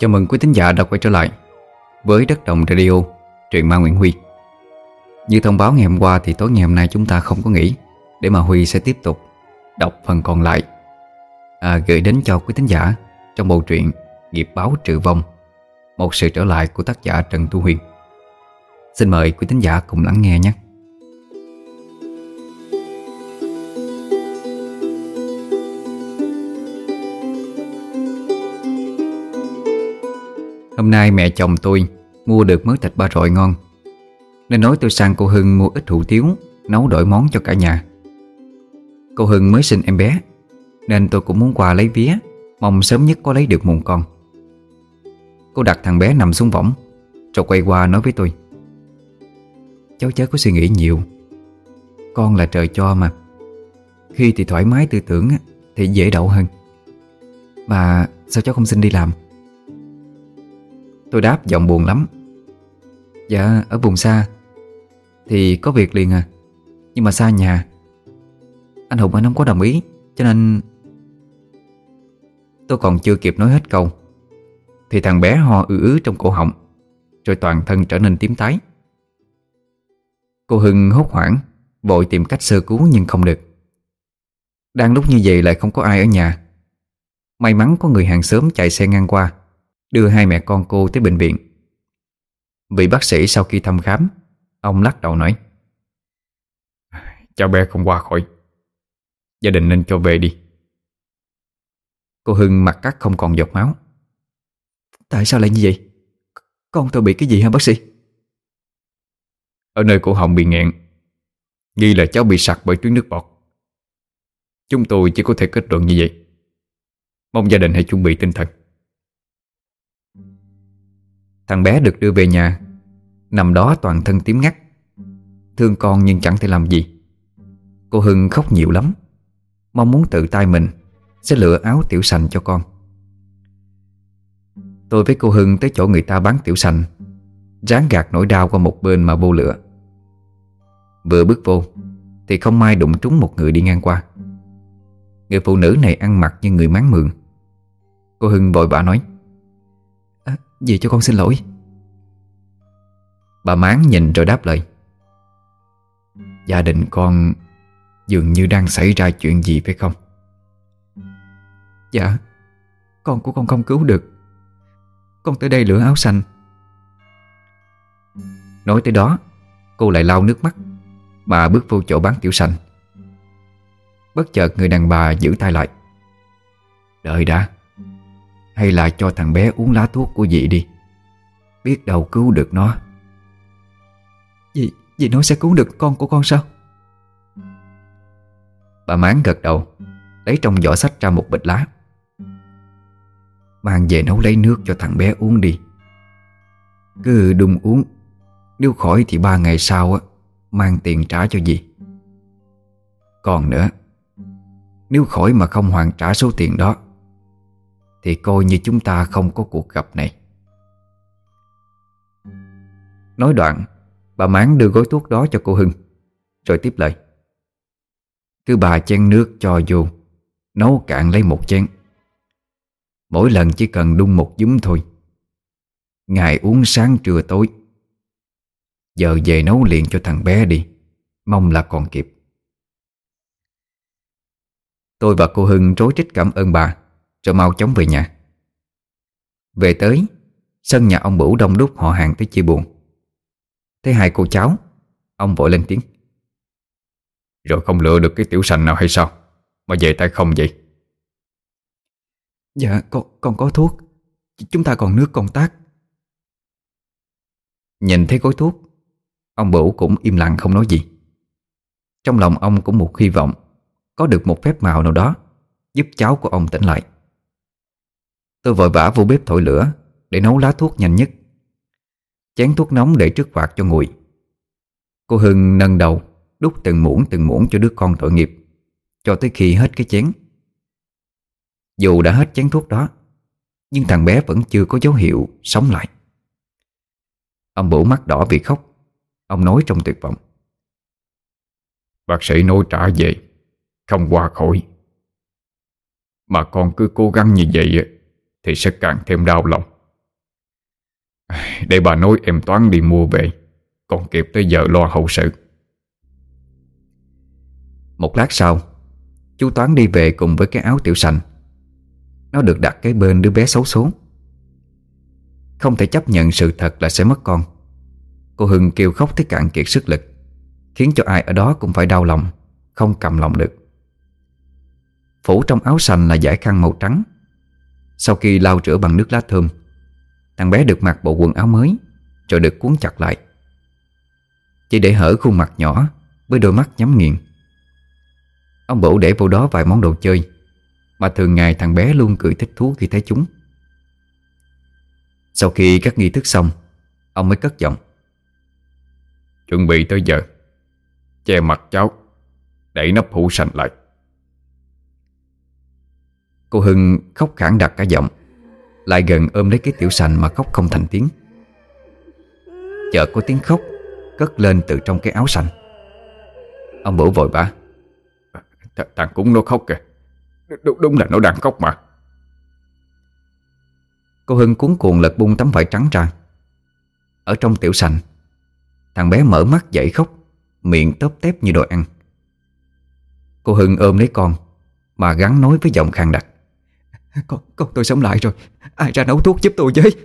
Chào mừng quý thính giả đã quay trở lại với Đất Đồng Radio, truyện ma Nguyễn Huy. Như thông báo ngày hôm qua thì tối ngày hôm nay chúng ta không có nghỉ để mà Huy sẽ tiếp tục đọc phần còn lại à, gửi đến cho quý thính giả trong bộ truyện Nghiệp báo trừ vong, một sự trở lại của tác giả Trần Tu Huyền. Xin mời quý thính giả cùng lắng nghe nhé. Hôm nay mẹ chồng tôi mua được mớ thịt ba rọi ngon. Nên nói tôi sang cô Hưng mua ít hủ tiếu, Nấu đổi món cho cả nhà. Cô Hưng mới sinh em bé, Nên tôi cũng muốn qua lấy vía, Mong sớm nhất có lấy được mùng con. Cô đặt thằng bé nằm xuống võng, Rồi quay qua nói với tôi. Cháu chớ có suy nghĩ nhiều, Con là trời cho mà. Khi thì thoải mái tư tưởng Thì dễ đậu hơn. Mà sao cháu không xin đi làm? Tôi đáp giọng buồn lắm. Dạ ở vùng xa. Thì có việc liền à. Nhưng mà xa nhà. Anh Hùng anh không có đồng ý, Cho nên Tôi còn chưa kịp nói hết câu. Thì thằng bé ho ư ứ trong cổ họng, Rồi toàn thân trở nên tím tái. Cô Hưng hốt hoảng, Vội tìm cách sơ cứu nhưng không được. Đang lúc như vậy lại không có ai ở nhà. May mắn có người hàng xóm chạy xe ngang qua. Đưa hai mẹ con cô tới bệnh viện. Vị bác sĩ sau khi thăm khám Ông lắc đầu nói Cháu bé không qua khỏi. Gia đình nên cho về đi. Cô Hưng mặt cắt không còn giọt máu. Tại sao lại như vậy? Con tôi bị cái gì hả bác sĩ? Ở nơi cổ họng bị nghẹn. Nghi là cháu bị sặc bởi tuyến nước bọt. Chúng tôi chỉ có thể kết luận như vậy. Mong gia đình hãy chuẩn bị tinh thần Thằng bé được đưa về nhà. Nằm đó toàn thân tím ngắt. Thương con nhưng chẳng thể làm gì. Cô Hưng khóc nhiều lắm. Mong muốn tự tay mình Sẽ lựa áo tiểu sành cho con. Tôi với cô Hưng tới chỗ người ta bán tiểu sành Ráng gạt nỗi đau qua một bên mà vô lửa Vừa bước vô Thì không may đụng trúng một người đi ngang qua. Người phụ nữ này ăn mặc như người máng mượn Cô Hưng vội vã nói ờ, à, Dì cho con xin lỗi. Bà Mán nhìn rồi đáp lời. Gia đình con Dường như đang xảy ra chuyện gì phải không? Dạ Con của con không cứu được. Con tới đây lửa áo xanh. Nói tới đó Cô lại lau nước mắt. Mà bước vô chỗ bán tiểu xanh Bất chợt người đàn bà giữ tay lại. Đợi đã Hay là cho thằng bé uống lá thuốc của dì đi. Biết đâu cứu được nó Dì, dì nói sẽ cứu được con của con sao? Bà Mán gật đầu Lấy trong giỏ sách ra một bịch lá. Mang về nấu lấy nước cho thằng bé uống đi. Cứ đun uống Nếu khỏi thì ba ngày sau á Mang tiền trả cho dì. Còn nữa Nếu khỏi mà không hoàn trả số tiền đó Thì coi như chúng ta không có cuộc gặp này. Nói đoạn Bà Mán đưa gói thuốc đó cho cô Hưng, Rồi tiếp lời. Cứ bà chén nước cho vô, Nấu cạn lấy một chén. Mỗi lần chỉ cần đun một dúm thôi, Ngài uống sáng trưa tối. Giờ về nấu liền cho thằng bé đi, Mong là còn kịp. Tôi và cô Hưng rối trích cảm ơn bà, Rồi mau chóng về nhà. Về tới, Sân nhà ông Bửu đông đúc họ hàng tới chia buồn. Thấy hai cô cháu Ông vội lên tiếng. Rồi không lựa được cái tiểu sành nào hay sao? Mà về tay không vậy? Dạ con, con có thuốc. Chúng ta còn nước còn tác Nhìn thấy gói thuốc Ông Bửu cũng im lặng không nói gì. Trong lòng ông cũng một hy vọng Có được một phép màu nào đó Giúp cháu của ông tỉnh lại. Tôi vội vã vô bếp thổi lửa Để nấu lá thuốc nhanh nhất Chén thuốc nóng để trước quạt cho nguội. Cô Hưng nâng đầu, Đút từng muỗng từng muỗng cho đứa con tội nghiệp, Cho tới khi hết cái chén. Dù đã hết chén thuốc đó, Nhưng thằng bé vẫn chưa có dấu hiệu sống lại. Ông bổ mắt đỏ vì khóc. Ông nói trong tuyệt vọng. Bác sĩ nói trả về, Không qua khỏi. Mà con cứ cố gắng như vậy Thì sẽ càng thêm đau lòng. Để bà nói em Toán đi mua về, Còn kịp tới giờ lo hậu sự. Một lát sau, Chú Toán đi về cùng với cái áo tiểu sành. Nó được đặt cái bên đứa bé xấu số. Không thể chấp nhận sự thật là sẽ mất con. Cô Hưng kêu khóc tới cạn kiệt sức lực, Khiến cho ai ở đó cũng phải đau lòng, Không cầm lòng được. Phủ trong áo sành là giải khăn màu trắng. Sau khi lau rửa bằng nước lá thơm Thằng bé được mặc bộ quần áo mới Rồi được cuốn chặt lại. Chỉ để hở khuôn mặt nhỏ Với đôi mắt nhắm nghiền. Ông bổ để vô đó vài món đồ chơi Mà thường ngày thằng bé luôn cười thích thú khi thấy chúng. Sau khi các nghi thức xong Ông mới cất giọng. Chuẩn bị tới giờ. Che mặt cháu Đẩy nắp hũ sành lại. Cô Hưng khóc khản đặt cả giọng Lại gần ôm lấy cái tiểu sành mà khóc không thành tiếng. Chợt có tiếng khóc Cất lên từ trong cái áo xanh Ông bổ vội vã. Th Thằng cúng nó khóc kìa. Đúng, đúng là nó đang khóc mà. Cô Hưng cuốn cuồng lật bung tấm vải trắng ra. Ở trong tiểu sành Thằng bé mở mắt dậy khóc Miệng tớp tép như đồ ăn. Cô Hưng ôm lấy con Mà gắn nói với giọng khang đặc con, con tôi sống lại rồi. Ai ra nấu thuốc giúp tôi với?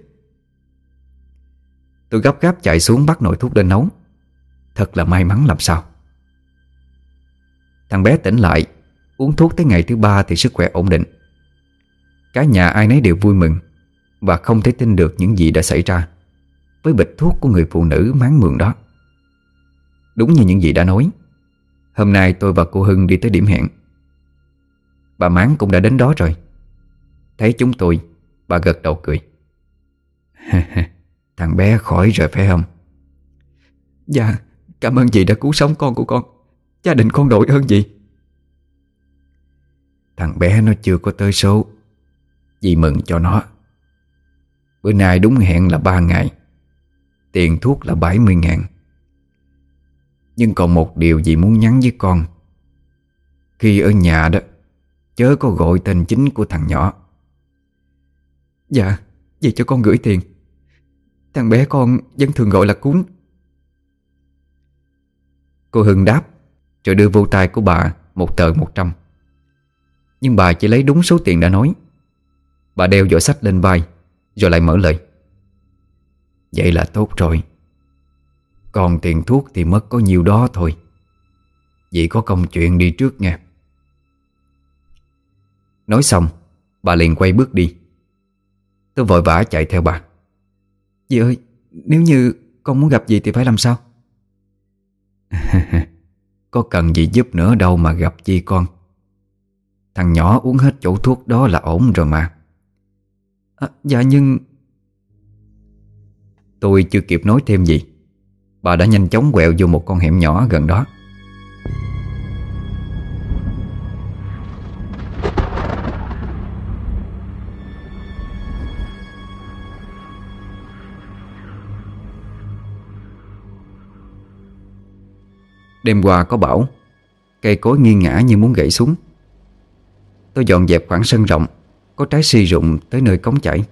Tôi gấp gáp chạy xuống bắt nồi thuốc lên nấu. Thật là may mắn làm sao. Thằng bé tỉnh lại Uống thuốc tới ngày thứ ba thì sức khỏe ổn định. Cả nhà ai nấy đều vui mừng Và không thể tin được những gì đã xảy ra Với bịch thuốc của người phụ nữ máng mường đó. Đúng như những gì đã nói Hôm nay tôi và cô Hưng đi tới điểm hẹn. Bà Mán cũng đã đến đó rồi. Thấy chúng tôi Bà gật đầu cười. Thằng bé khỏi rồi phải không? Dạ Cảm ơn chị đã cứu sống con của con. Gia đình con đội ơn gì Thằng bé nó chưa có tới số. Dì mừng cho nó. Bữa nay đúng hẹn là ba ngày. Tiền thuốc là 70 ngàn. Nhưng còn một điều dì muốn nhắn với con. Khi ở nhà đó Chớ có gọi tên chính của thằng nhỏ Dạ Dì cho con gửi tiền. Thằng bé con vẫn thường gọi là cún. Cô Hưng đáp, Rồi đưa vô tay của bà Một tờ một trăm. Nhưng bà chỉ lấy đúng số tiền đã nói. Bà đeo giỏ sách lên vai Rồi lại mở lời. Vậy là tốt rồi. Còn tiền thuốc thì mất có nhiều đó thôi. Dì có công chuyện đi trước nha Nói xong, Bà liền quay bước đi. Tôi vội vã chạy theo bà. Dì ơi Nếu như con muốn gặp dì thì phải làm sao? Có cần gì giúp nữa đâu mà gặp chi con. Thằng nhỏ uống hết chỗ thuốc đó là ổn rồi mà. À, Dạ nhưng Tôi chưa kịp nói thêm gì. Bà đã nhanh chóng quẹo vô một con hẻm nhỏ gần đó Đêm qua có bão. Cây cối nghiêng ngã như muốn gãy xuống. Tôi dọn dẹp khoảng sân rộng Có trái si rụng tới nơi cống chảy.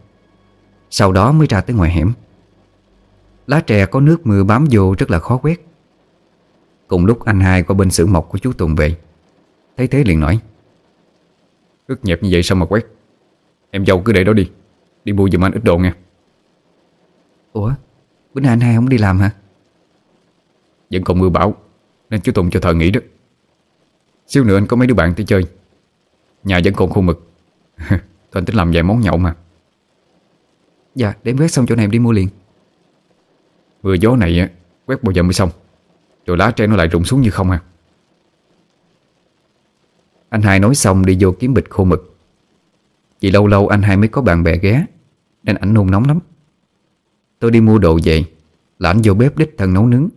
Sau đó mới ra tới ngoài hẻm. Lá tre có nước mưa bám vô rất là khó quét. Cùng lúc anh hai qua bên xưởng mộc của chú Tùng về. Thấy thế liền nói Ướt nhẹp như vậy sao mà quét? Em dâu cứ để đó đi Đi mua giùm anh ít đồ nha Ủa? Bữa nay anh hai không đi làm hả? Vẫn còn mưa bão nên chú Tùng cho thợ nghỉ đó. Xíu nữa anh có mấy đứa bạn tới chơi. Nhà vẫn còn khô mực. Thôi anh tính làm vài món nhậu mà. Dạ để em quét xong chỗ này em đi mua liền. Mưa gió này quét bao giờ mới xong. Rồi lá tre nó lại rụng xuống như không à. Anh hai nói xong đi vô kiếm bịch khô mực. Chỉ lâu lâu anh hai mới có bạn bè ghé Nên ảnh nôn nóng lắm. Tôi đi mua đồ về Là anh vô bếp đích thân nấu nướng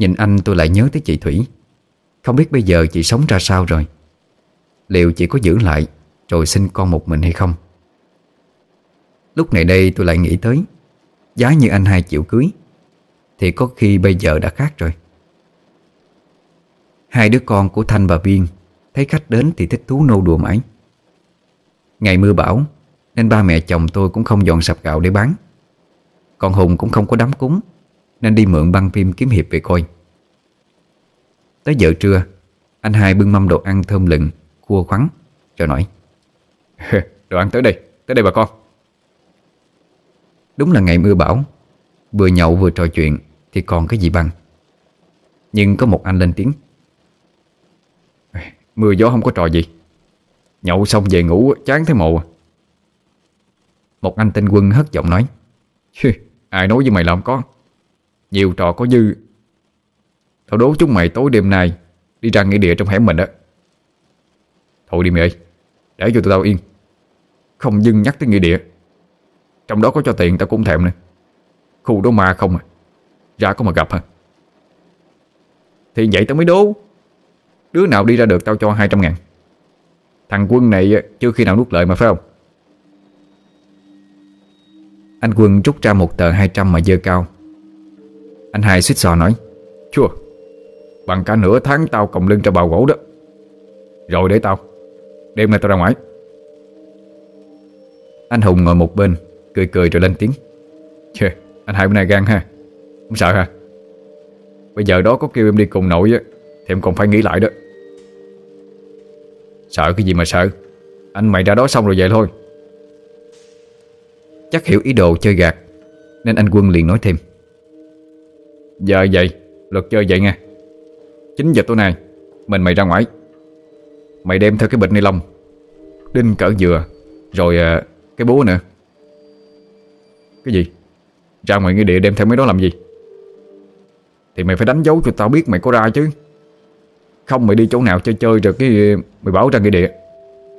Nhìn anh tôi lại nhớ tới chị Thủy. Không biết bây giờ chị sống ra sao rồi. Liệu chị có giữ lại Rồi sinh con một mình hay không? Lúc này đây tôi lại nghĩ tới, Giá như anh hai chịu cưới, Thì có khi bây giờ đã khác rồi. Hai đứa con của Thanh và Viên Thấy khách đến thì thích thú nô đùa mãi. Ngày mưa bão, Nên ba mẹ chồng tôi cũng không dọn sập gạo để bán. Còn Hùng cũng không có đám cúng. Nên đi mượn băng phim kiếm hiệp về coi. Tới giờ trưa Anh hai bưng mâm đồ ăn thơm lừng Cua khoắn Rồi nói Đồ ăn tới đây, tới đây bà con. Đúng là ngày mưa bão Vừa nhậu vừa trò chuyện Thì còn cái gì bằng. Nhưng có một anh lên tiếng. Mưa gió không có trò gì. Nhậu xong về ngủ chán thấy mộ Một anh tên quân hất giọng nói. Ai nói với mày là không có? Nhiều trò có dư. Tao đố chúng mày tối đêm nay Đi ra nghĩa địa trong hẻm mình đó Thôi đi mày ơi, Để cho tụi tao yên. Không dưng nhắc tới nghĩa địa. Trong đó có cho tiền tao cũng thèm nữa Khu đó ma không à. Ra có mà gặp hả? Thì vậy tao mới đố. Đứa nào đi ra được tao cho 200 ngàn. Thằng quân này chưa khi nào nuốt lợi mà phải không? Anh quân rút ra một tờ 200 mà dơ cao. Anh hai xích sò nói Chua Bằng cả nửa tháng tao còng lưng cho bào gỗ đó. Rồi để tao Đêm nay tao ra ngoài. Anh Hùng ngồi một bên Cười cười rồi lên tiếng Chê, anh hai bữa nay gan ha Không sợ ha? Bây giờ đó có kêu em đi cùng nội á Thì em còn phải nghĩ lại đó. Sợ cái gì mà sợ? Anh mày ra đó xong rồi vậy thôi. Chắc hiểu ý đồ chơi gạt Nên anh Quân liền nói thêm Giờ vậy Luật chơi vậy nha. 9 giờ tối nay Mình mày ra ngoài. Mày đem theo cái bịch ni lông Đinh cỡ dừa Rồi à, cái búa nữa. Cái gì? Ra ngoài nghĩa địa đem theo mấy đó làm gì? Thì mày phải đánh dấu cho tao biết mày có ra chứ. Không mày đi chỗ nào chơi chơi rồi cái Mày báo ra nghĩa địa.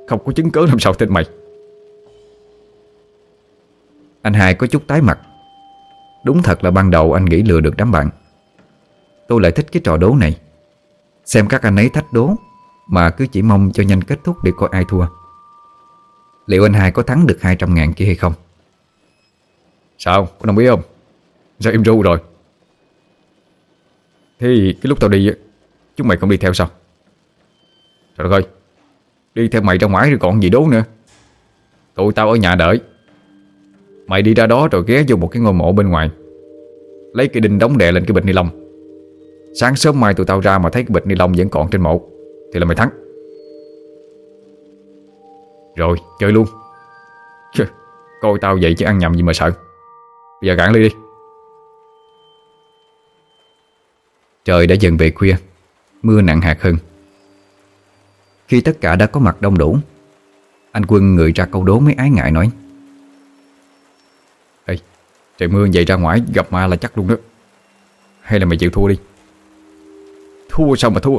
Không có chứng cớ làm sao tin mày. Anh hai có chút tái mặt. Đúng thật là ban đầu anh nghĩ lừa được đám bạn Tôi lại thích cái trò đố này Xem các anh ấy thách đố, Mà cứ chỉ mong cho nhanh kết thúc để coi ai thua Liệu anh hai có thắng được 200 ngàn kia hay không? Sao? Có đồng ý không? Sao im ru rồi? Thế cái lúc tao đi Chúng mày không đi theo sao? Trời ơi, Đi theo mày ra ngoài rồi còn gì đố nữa Tụi tao ở nhà đợi Mày đi ra đó rồi ghé vô một cái ngôi mộ bên ngoài. Lấy cái đinh đóng đè lên cái bịch ni lông. Sáng sớm mai tụi tao ra mà thấy cái bịch ni lông vẫn còn trên mộ, Thì là mày thắng. Rồi, chơi luôn. Coi tao vậy chứ ăn nhầm gì mà sợ. Bây giờ gạn ly đi. Trời đã dần về khuya, Mưa nặng hạt hơn. Khi tất cả đã có mặt đông đủ, Anh Quân người ra câu đố mấy ái ngại nói trời, mưa vậy ra ngoài gặp ma là chắc luôn đó. Hay là mày chịu thua đi. Thua sao mà thua?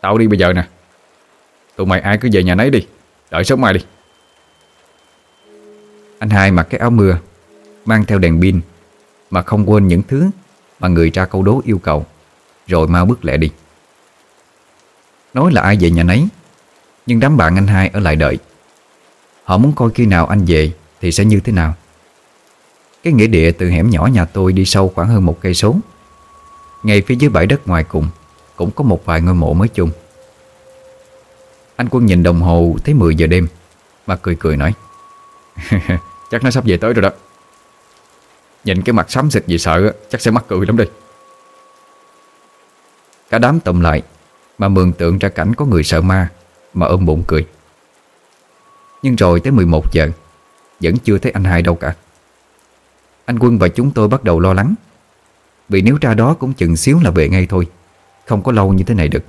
Tao đi bây giờ nè. Tụi mày ai cứ về nhà nấy đi. Đợi sớm mai đi. Anh hai mặc cái áo mưa, Mang theo đèn pin, Mà không quên những thứ Mà người ra câu đố yêu cầu, Rồi mau bước lẹ đi. Nói là ai về nhà nấy, Nhưng đám bạn anh hai ở lại đợi. Họ muốn coi khi nào anh về Thì sẽ như thế nào. Cái nghĩa địa từ hẻm nhỏ nhà tôi Đi sâu khoảng hơn một cây số. Ngay phía dưới bãi đất ngoài cùng, Cũng có một vài ngôi mộ mới chung. Anh Quân nhìn đồng hồ, Thấy 10 giờ đêm. Mà cười cười nói, Chắc nó sắp về tới rồi đó. Nhìn cái mặt xám xịt gì sợ Chắc sẽ mắc cười lắm đi Cả đám tụm lại Mà mường tượng ra cảnh có người sợ ma, Mà ôm bụng cười. Nhưng rồi tới 11 giờ, Vẫn chưa thấy anh hai đâu cả. Anh Quân và chúng tôi bắt đầu lo lắng. Vì nếu ra đó cũng chừng xíu là về ngay thôi. Không có lâu như thế này được.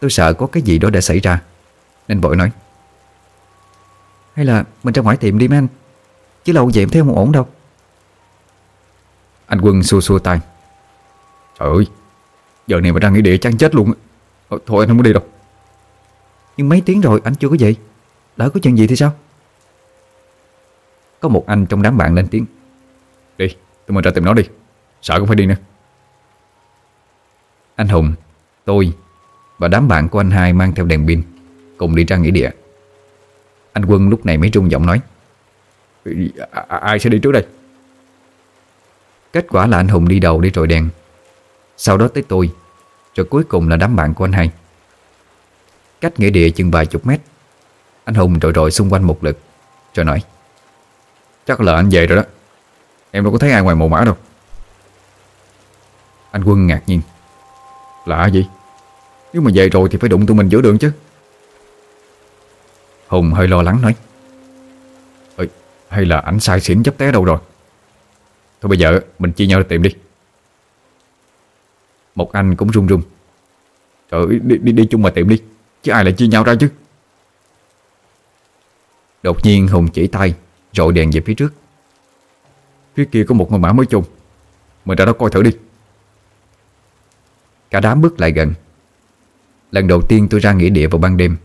Tôi sợ có cái gì đó đã xảy ra. Nên vội nói. Hay là mình ra ngoài tiệm đi mấy anh. Chứ lâu vậy em thấy không ổn đâu. Anh Quân xua xua tay. Trời ơi Giờ này mà ra nghỉ địa chán chết luôn Thôi, ờ, thôi anh không có đi đâu. Nhưng mấy tiếng rồi anh chưa có vậy Lỡ có chuyện gì thì sao? Có một anh trong đám bạn lên tiếng. Đi tụi mình ra tìm nó đi. Sợ cũng phải đi nữa. Anh Hùng, tôi Và đám bạn của anh hai mang theo đèn pin Cùng đi ra nghĩa địa. Anh Quân lúc này mới rung giọng nói. À, Ai sẽ đi trước đây? Kết quả là anh Hùng đi đầu đi trồi đèn. Sau đó tới tôi Rồi cuối cùng là đám bạn của anh hai. Cách nghĩa địa chừng vài chục mét Anh Hùng rồi rồi xung quanh một lượt Rồi nói Chắc là anh về rồi đó. Em đâu có thấy ai ngoài mồ mã đâu. Anh Quân ngạc nhiên. Lạ gì Nếu mà về rồi thì phải đụng tụi mình giữa đường chứ. Hùng hơi lo lắng nói. Ê, Hay là ảnh sai xỉn chấp té đâu rồi? Thôi bây giờ mình chia nhau đi tìm đi. Một anh cũng run run. Trời ơi, đi, đi, đi chung mà tìm đi. Chứ ai lại chia nhau ra chứ? Đột nhiên Hùng chỉ tay. Rồi đèn về phía trước. Phía kia có một ngôi mã mới chung Mình ra đó coi thử đi. Cả đám bước lại gần. Lần đầu tiên tôi ra nghĩa địa vào ban đêm.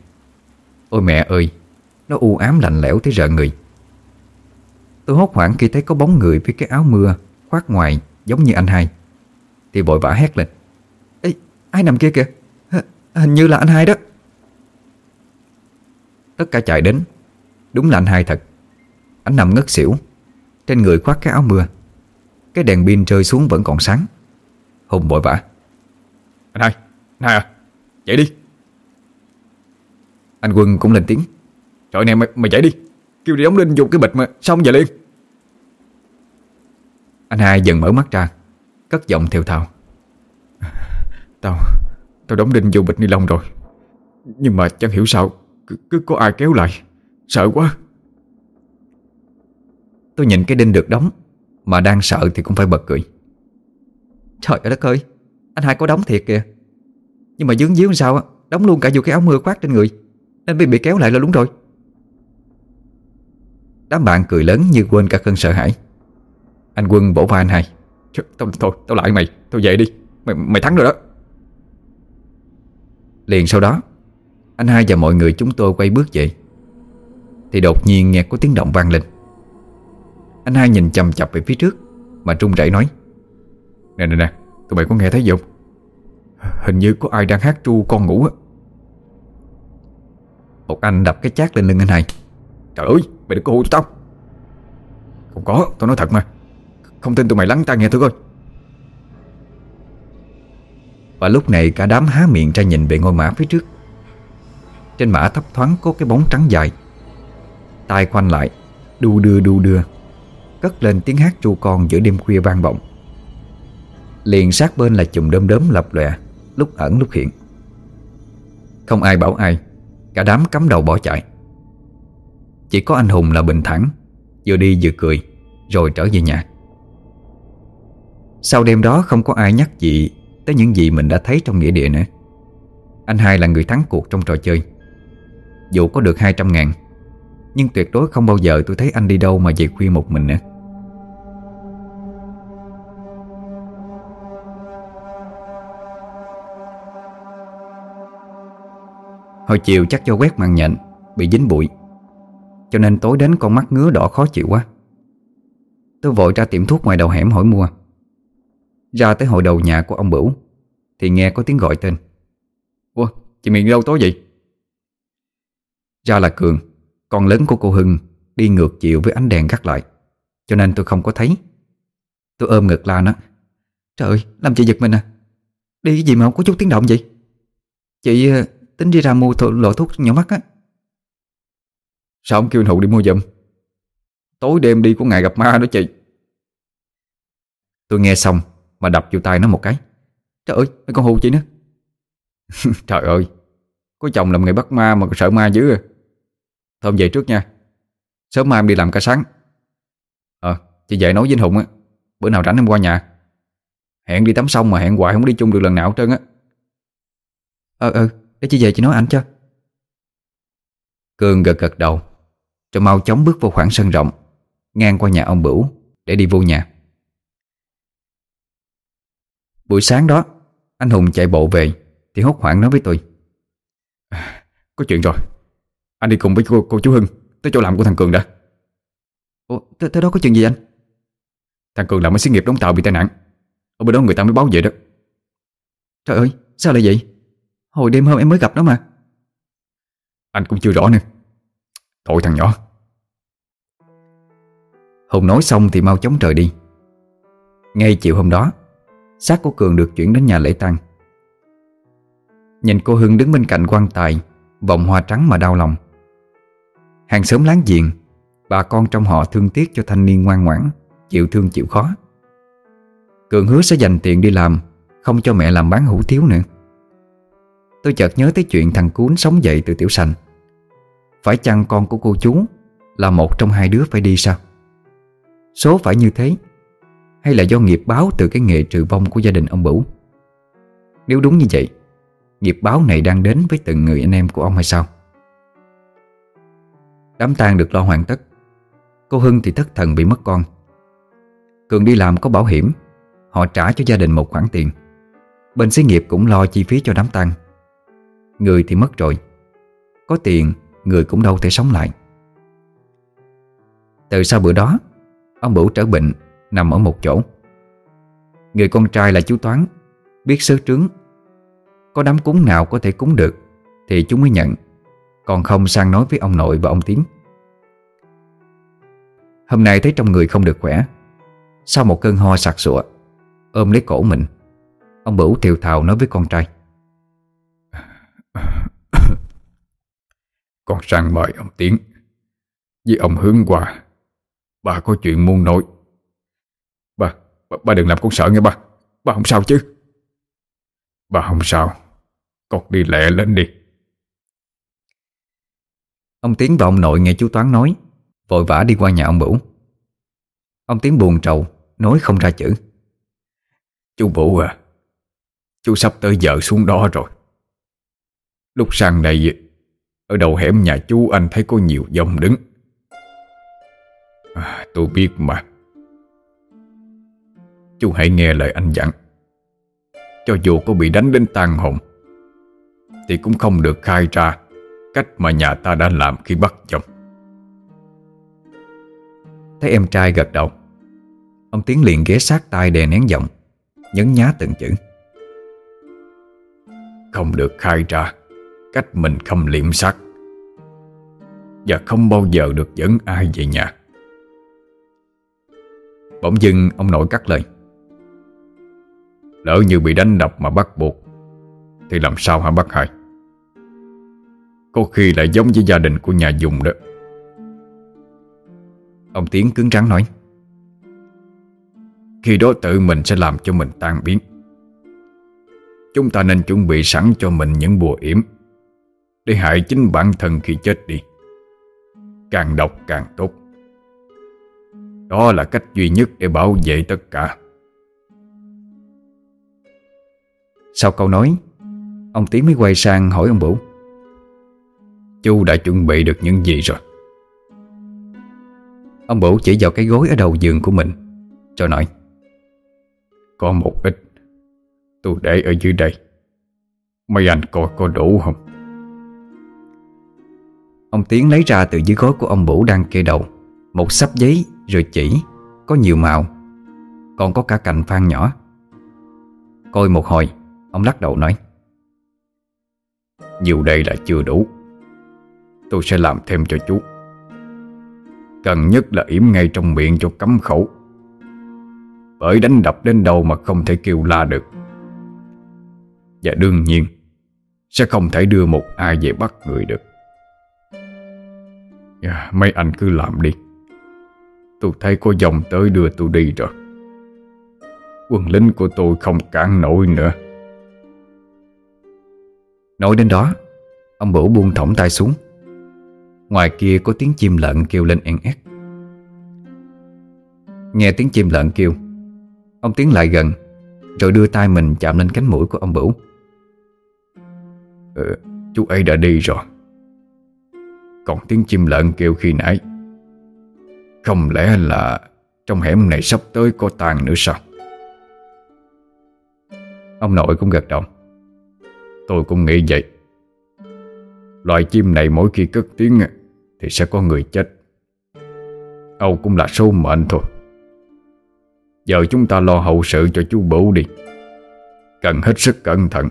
Ôi mẹ ơi Nó u ám lạnh lẽo tới rợn người. Tôi hốt hoảng khi thấy có bóng người Với cái áo mưa khoác ngoài Giống như anh hai. Thì vội vã hét lên. Ê, ai nằm kia kìa? Hình như là anh hai đó. Tất cả chạy đến. Đúng là anh hai thật. Anh nằm ngất xỉu. Trên người khoác cái áo mưa. Cái đèn pin rơi xuống vẫn còn sáng. Hùng vội vã. Anh hai, anh hai à Dậy đi. Anh Quân cũng lên tiếng. Trời nè mày, mày dậy đi. Kêu đi đóng lên dùng cái bịch mà Xong giờ liền. Anh hai dần mở mắt ra Cất giọng theo thào. Tao Tao đóng đinh vô bịch ni lông rồi. Nhưng mà chẳng hiểu sao Cứ, cứ có ai kéo lại. Sợ quá Tôi nhìn cái đinh được đóng Mà đang sợ thì cũng phải bật cười. Trời ơi đất ơi Anh hai có đóng thiệt kìa. Nhưng mà dướng díu sao á Đóng luôn cả dù cái áo mưa khoác trên người Nên bị bị kéo lại là đúng rồi. Đám bạn cười lớn như quên cả cơn sợ hãi. Anh Quân bổ vai anh hai. Thôi, Tao, thôi, tao lại mày Tao về đi. Mày, mày thắng rồi đó. Liền sau đó Anh hai và mọi người chúng tôi quay bước về. Thì đột nhiên nghe có tiếng động vang lên. Anh hai nhìn chầm chập về phía trước, Mà trung rẩy nói. Nè nè nè, Tụi mày có nghe thấy gì không? Hình như có ai đang hát tru con ngủ á. Một anh đập cái chát lên lưng anh hai. Trời ơi, mày đừng có hù tao. Không có, tao nói thật mà. Không tin tụi mày lắng tai nghe thử coi. Và lúc này cả đám há miệng ra nhìn về ngôi mã phía trước. Trên mã thấp thoáng có cái bóng trắng dài. Tay khoanh lại Đu đưa đu đưa. Cất lên tiếng hát chu con giữa đêm khuya vang vọng. Liền sát bên là chùm đơm đớm lập lòe, Lúc ẩn lúc hiện. Không ai bảo ai, Cả đám cắm đầu bỏ chạy. Chỉ có anh Hùng là bình thản, Vừa đi vừa cười, Rồi trở về nhà. Sau đêm đó không có ai nhắc gì Tới những gì mình đã thấy trong nghĩa địa nữa. Anh hai là người thắng cuộc trong trò chơi. Dù có được 200 ngàn nhưng tuyệt đối không bao giờ tôi thấy anh đi đâu mà về khuya một mình nữa. Hồi chiều chắc do quét màn nhện, Bị dính bụi. Cho nên tối đến con mắt ngứa đỏ khó chịu quá. Tôi vội ra tiệm thuốc ngoài đầu hẻm hỏi mua. Ra tới hội đầu nhà của ông Bửu, Thì nghe có tiếng gọi tên. Ủa, chị Miền đâu tối vậy? Ra là Cường. Con lớn của cô Hưng Đi ngược chiều với ánh đèn gắt lại. Cho nên tôi không có thấy. Tôi ôm ngực la nó Trời ơi, làm chị giật mình à. Đi cái gì mà không có chút tiếng động vậy? Chị ờ, tính đi ra mua th- loại thuốc nhỏ mắt á. Sao không kêu anh Hụ đi mua giùm? Tối đêm đi của ngày gặp ma đó chị. Tôi nghe xong Mà đập vô tay nó một cái. Trời ơi, mấy con hù chị nữa. Trời ơi, Có chồng làm người bắt ma mà sợ ma dữ à. Thôi về trước nha. Sớm mai em đi làm cả sáng. Ờ chị về nói với anh Hùng á. Bữa nào rảnh em qua nhà. Hẹn đi tắm xong mà hẹn hoài không đi chung được lần nào hết trơn á. Ờ ừ, Để chị về chị nói anh cho. Cường gật gật đầu. Rồi mau chóng bước vào khoảng sân rộng Ngang qua nhà ông Bửu Để đi vô nhà. Buổi sáng đó Anh Hùng chạy bộ về Thì hốt hoảng nói với tôi. À, có chuyện rồi. Anh đi cùng với cô, cô chú Hưng Tới chỗ làm của thằng Cường đã. Ủa, tới, tới đó có chuyện gì anh? Thằng Cường làm ở xí nghiệp đóng tàu bị tai nạn. Ở bên đó người ta mới báo về đó. Trời ơi, sao lại vậy? Hồi đêm hôm em mới gặp nó mà. Anh cũng chưa rõ nữa. Tội thằng nhỏ. Hùng nói xong thì mau chóng trời đi. Ngay chiều hôm đó xác của Cường được chuyển đến nhà lễ tang. Nhìn cô Hưng đứng bên cạnh quan tài Vòng hoa trắng mà đau lòng Hàng xóm láng giềng, Bà con trong họ thương tiếc cho thanh niên ngoan ngoãn, Chịu thương chịu khó. Cường hứa sẽ dành tiền đi làm, Không cho mẹ làm bán hủ tiếu nữa. Tôi chợt nhớ tới chuyện thằng Cuốn sống dậy từ tiểu sành. Phải chăng con của cô chú Là một trong hai đứa phải đi sao? Số phải như thế, Hay là do nghiệp báo từ cái nghề trừ vong của gia đình ông Bửu? Nếu đúng như vậy, Nghiệp báo này đang đến với từng người anh em của ông hay sao? Đám tang được lo hoàn tất. Cô Hưng thì thất thần bị mất con. Cường đi làm có bảo hiểm. Họ trả cho gia đình một khoản tiền. Bên xí nghiệp cũng lo chi phí cho đám tang. Người thì mất rồi. Có tiền, Người cũng đâu thể sống lại. Từ sau bữa đó, Ông Bửu trở bệnh, Nằm ở một chỗ. Người con trai là chú Toán, Biết sớ trứng Có đám cúng nào có thể cúng được, Thì chúng mới nhận. Còn không sang nói với ông nội và ông Tiến Hôm nay thấy trong người không được khỏe. Sau một cơn ho sặc sụa Ôm lấy cổ mình Ông Bửu thiều thào nói với con trai. Con sang mời ông Tiến Với ông hướng qua Bà có chuyện muôn nội Bà, bà, bà đừng làm con sợ nghe bà Bà không sao chứ. Bà không sao. Con đi lẹ lên đi. Ông Tiến và ông nội nghe chú Toán nói Vội vã đi qua nhà ông Bửu Ông Tiến buồn trầu Nói không ra chữ. Chú Bửu à Chú sắp tới giờ xuống đó rồi. Lúc sang đây Ở đầu hẻm nhà chú anh thấy có nhiều dòng đứng. À, Tôi biết mà. Chú hãy nghe lời anh dặn. Cho dù có bị đánh đến tan hồn Thì cũng không được khai ra. Cách mà nhà ta đã làm khi bắt chồng. Thấy em trai gật đầu, Ông Tiến liền ghé sát tai đè nén giọng, Nhấn nhá từng chữ. Không được khai ra, Cách mình không liệm sát Và không bao giờ được dẫn ai về nhà. Bỗng dưng ông nội cắt lời. Lỡ như bị đánh đập mà bắt buộc, Thì làm sao hả bác hai? Có khi lại giống với gia đình của nhà dùng đó. Ông Tiến cứng rắn nói, Khi đó tự mình sẽ làm cho mình tan biến. Chúng ta nên chuẩn bị sẵn cho mình những bùa yểm Để hại chính bản thân khi chết đi. Càng độc càng tốt. Đó là cách duy nhất để bảo vệ tất cả. Sau câu nói, Ông Tiến mới quay sang hỏi ông Bửu Chú đã chuẩn bị được những gì rồi? Ông Bửu chỉ vào cái gối ở đầu giường của mình Rồi nói, Có một ít, Tôi để ở dưới đây. Mấy anh coi có đủ không? Ông Tiến lấy ra từ dưới gối của ông Bửu đang kê đầu, Một sắp giấy rồi chỉ, Có nhiều màu, Còn có cả cành phan nhỏ. Coi một hồi, Ông lắc đầu nói, Nhiều đây là chưa đủ. Tôi sẽ làm thêm cho chú. Cần nhất là yểm ngay trong miệng cho cấm khẩu. Bởi đánh đập đến đâu mà không thể kêu la được. Và đương nhiên Sẽ không thể đưa một ai về bắt người được. Yeah, Mấy anh cứ làm đi. Tôi thấy có dòng tới đưa tôi đi rồi. Quân lính của tôi không cản nổi nữa. Nói đến đó Ông Bửu buông thõng tay xuống. Ngoài kia có tiếng chim lợn kêu lên en ét. Nghe tiếng chim lợn kêu Ông tiến lại gần Rồi đưa tay mình chạm lên cánh mũi của ông Bửu. Ừ, Chú ấy đã đi rồi. Còn tiếng chim lợn kêu khi nãy Không lẽ là Trong hẻm này sắp tới có tàn nữa sao? Ông nội cũng gật đầu. Tôi cũng nghĩ vậy. Loài chim này mỗi khi cất tiếng thì sẽ có người chết. Âu cũng là số mệnh thôi. Giờ chúng ta lo hậu sự cho chú Bửu đi. Cần hết sức cẩn thận.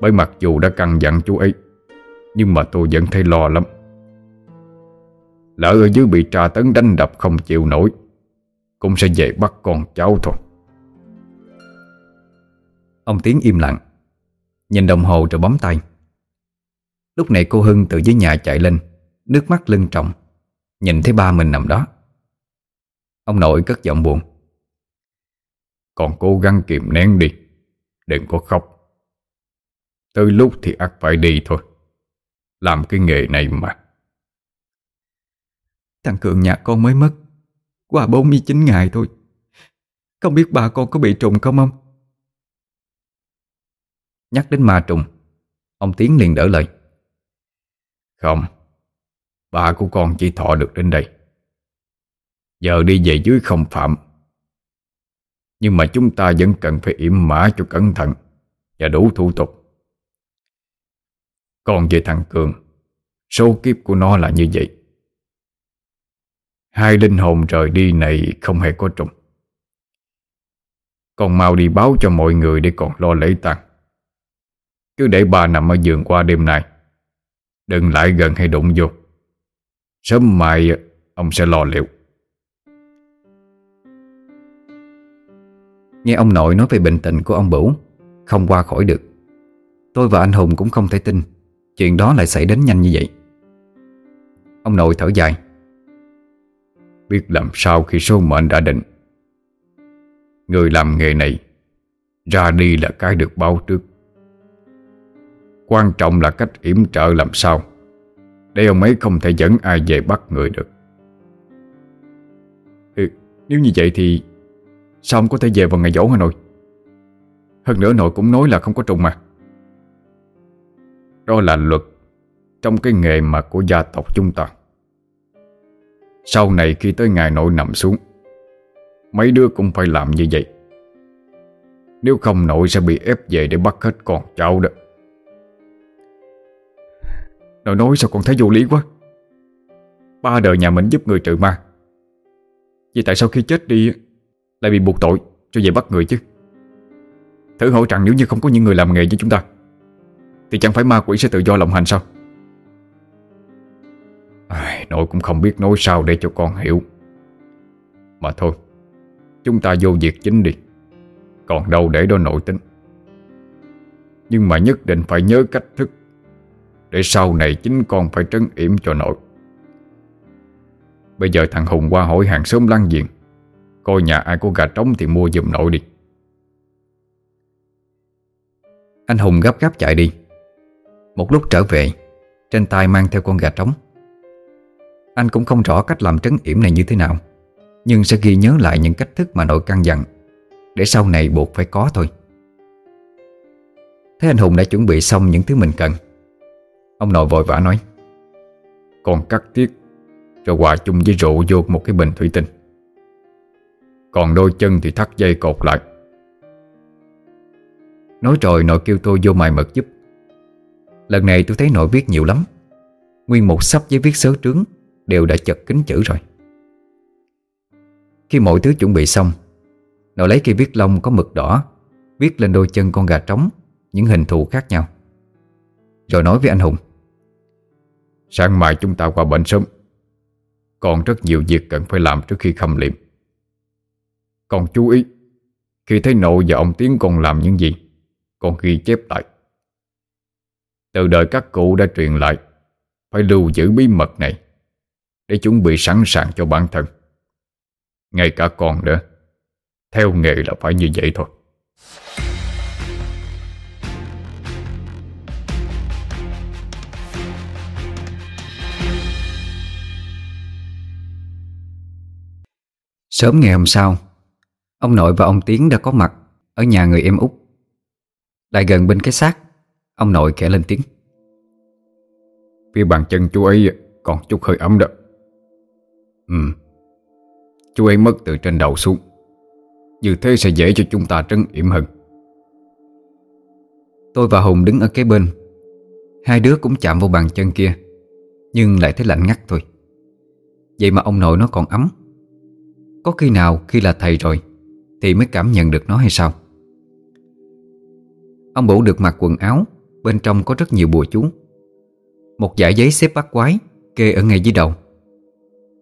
Bởi mặc dù đã căn dặn chú ấy, Nhưng mà tôi vẫn thấy lo lắm. Lỡ ở dưới bị tra tấn đánh đập không chịu nổi, Cũng sẽ về bắt con cháu thôi. Ông Tiến im lặng, Nhìn đồng hồ rồi bấm tay. Lúc này cô Hưng từ dưới nhà chạy lên Nước mắt lưng trọng. Nhìn thấy ba mình nằm đó. Ông nội cất giọng buồn. Còn cố gắng kìm nén đi Đừng có khóc. Tới lúc thì ắt phải đi thôi. Làm cái nghề này mà. Thằng Cường nhà con mới mất Qua 49 ngày thôi. Không biết bà con có bị trùng không ông? Nhắc đến ma trùng Ông Tiến liền đỡ lời không, Ba của con chỉ thọ được đến đây. Giờ đi về dưới không phạm. Nhưng mà chúng ta vẫn cần phải yểm mã cho cẩn thận Và đủ thủ tục. Còn về thằng Cường, Số kiếp của nó là như vậy. Hai linh hồn rời đi này không hề có trùng. Con mau đi báo cho mọi người để còn lo lễ tang. Cứ để bà nằm ở giường qua đêm nay. Đừng lại gần hay đụng vô. Sớm mai ông sẽ lo liệu. Nghe ông nội nói về bệnh tình của ông Bửu Không qua khỏi được. Tôi và anh Hùng cũng không thể tin Chuyện đó lại xảy đến nhanh như vậy. Ông nội thở dài. Biết làm sao khi số mệnh đã định. Người làm nghề này Ra đi là cái được báo trước Quan trọng là cách yểm trợ làm sao Để ông ấy không thể dẫn ai về bắt người được. Ừ, Nếu như vậy thì Sao ông có thể về vào ngày dỗ hả nội? Hơn nữa nội cũng nói là không có trùng mà. Đó là luật Trong cái nghề mà của gia tộc chúng ta. Sau này khi tới ngày nội nằm xuống Mấy đứa cũng phải làm như vậy. Nếu không nội sẽ bị ép về để bắt hết con cháu đó. Nó nói sao con thấy vô lý quá. Ba đời nhà mình giúp người trừ ma. Vậy tại sao khi chết đi Lại bị buộc tội cho về bắt người chứ? Thử hỏi rằng nếu như không có những người làm nghề như chúng ta Thì chẳng phải ma quỷ sẽ tự do lộng hành sao? Ai, Nội cũng không biết nói sao để cho con hiểu. Mà thôi Chúng ta vô việc chính đi. Còn đâu để đó nội tính. Nhưng mà nhất định phải nhớ cách thức để sau này chính con phải trấn yểm cho nội. Bây giờ thằng Hùng qua hỏi hàng xóm lăng diện, Coi nhà ai có gà trống thì mua giùm nội đi. Anh Hùng gấp gáp chạy đi. Một lúc trở về Trên tay mang theo con gà trống. Anh cũng không rõ cách làm trấn yểm này như thế nào Nhưng sẽ ghi nhớ lại những cách thức mà nội căn dặn Để sau này buộc phải có thôi. Thế anh Hùng đã chuẩn bị xong những thứ mình cần. Ông nội vội vã nói, Con cắt tiết Rồi hòa chung với rượu vô một cái bình thủy tinh. Còn đôi chân thì thắt dây cột lại. Nói rồi nội kêu tôi vô mài mật giúp. Lần này tôi thấy nội viết nhiều lắm. Nguyên một sắp giấy viết sớ trướng Đều đã chật kính chữ rồi. Khi mọi thứ chuẩn bị xong, Nội lấy cây viết lông có mực đỏ, Viết lên đôi chân con gà trống, Những hình thù khác nhau. Rồi nói với anh Hùng Sáng mai chúng ta qua bệnh sớm. Còn rất nhiều việc cần phải làm trước khi khâm liệm. Còn chú ý, Khi thấy nội và ông Tiến còn làm những gì Con ghi chép lại. Từ đời các cụ đã truyền lại, Phải lưu giữ bí mật này Để chuẩn bị sẵn sàng cho bản thân. Ngay cả con nữa, Theo nghề là phải như vậy thôi. Sớm ngày hôm sau Ông nội và ông Tiến đã có mặt Ở nhà người em út. Lại gần bên cái xác Ông nội kể lên tiếng. Phía bàn chân chú ấy còn chút hơi ấm đó. Ừ. Chú ấy mất từ trên đầu xuống. Như thế sẽ dễ cho chúng ta trấn yểm hơn. Tôi và Hùng đứng ở kế bên. Hai đứa cũng chạm vào bàn chân kia Nhưng lại thấy lạnh ngắt thôi. Vậy mà ông nội nó còn ấm có khi nào khi là thầy rồi, Thì mới cảm nhận được nó hay sao? Ông bổ được mặc quần áo, Bên trong có rất nhiều bùa chú. Một dải giấy xếp bát quái, Kê ở ngay dưới đầu.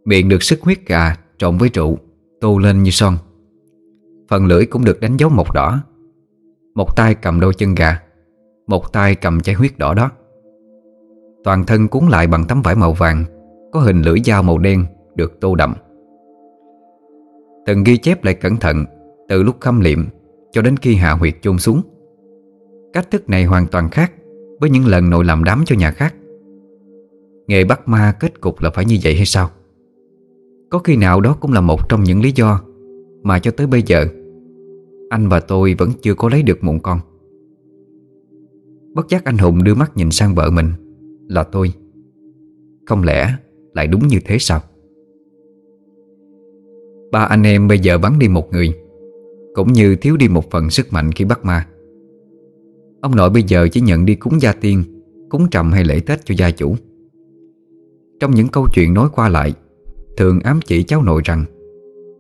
Miệng được sức huyết gà trộn với rượu, Tô lên như son. Phần lưỡi cũng được đánh dấu mộc đỏ. Một tay cầm đôi chân gà, Một tay cầm chai huyết đỏ đó. Toàn thân cuốn lại bằng tấm vải màu vàng, Có hình lưỡi dao màu đen Được tô đậm. Từng ghi chép lại cẩn thận Từ lúc khâm liệm cho đến khi hạ huyệt chôn xuống. Cách thức này hoàn toàn khác Với những lần nội làm đám cho nhà khác. Nghề bắt ma kết cục là phải như vậy hay sao? Có khi nào đó cũng là một trong những lý do Mà cho tới bây giờ Anh và tôi vẫn chưa có lấy được mụn con. Bất giác anh Hùng đưa mắt nhìn sang vợ mình Là tôi. Không lẽ lại đúng như thế sao? Ba anh em bây giờ vắng đi một người, Cũng như thiếu đi một phần sức mạnh khi bắt ma. Ông nội bây giờ chỉ nhận đi cúng gia tiên, Cúng trầm hay lễ Tết cho gia chủ. Trong những câu chuyện nói qua lại, Thường ám chỉ cháu nội rằng,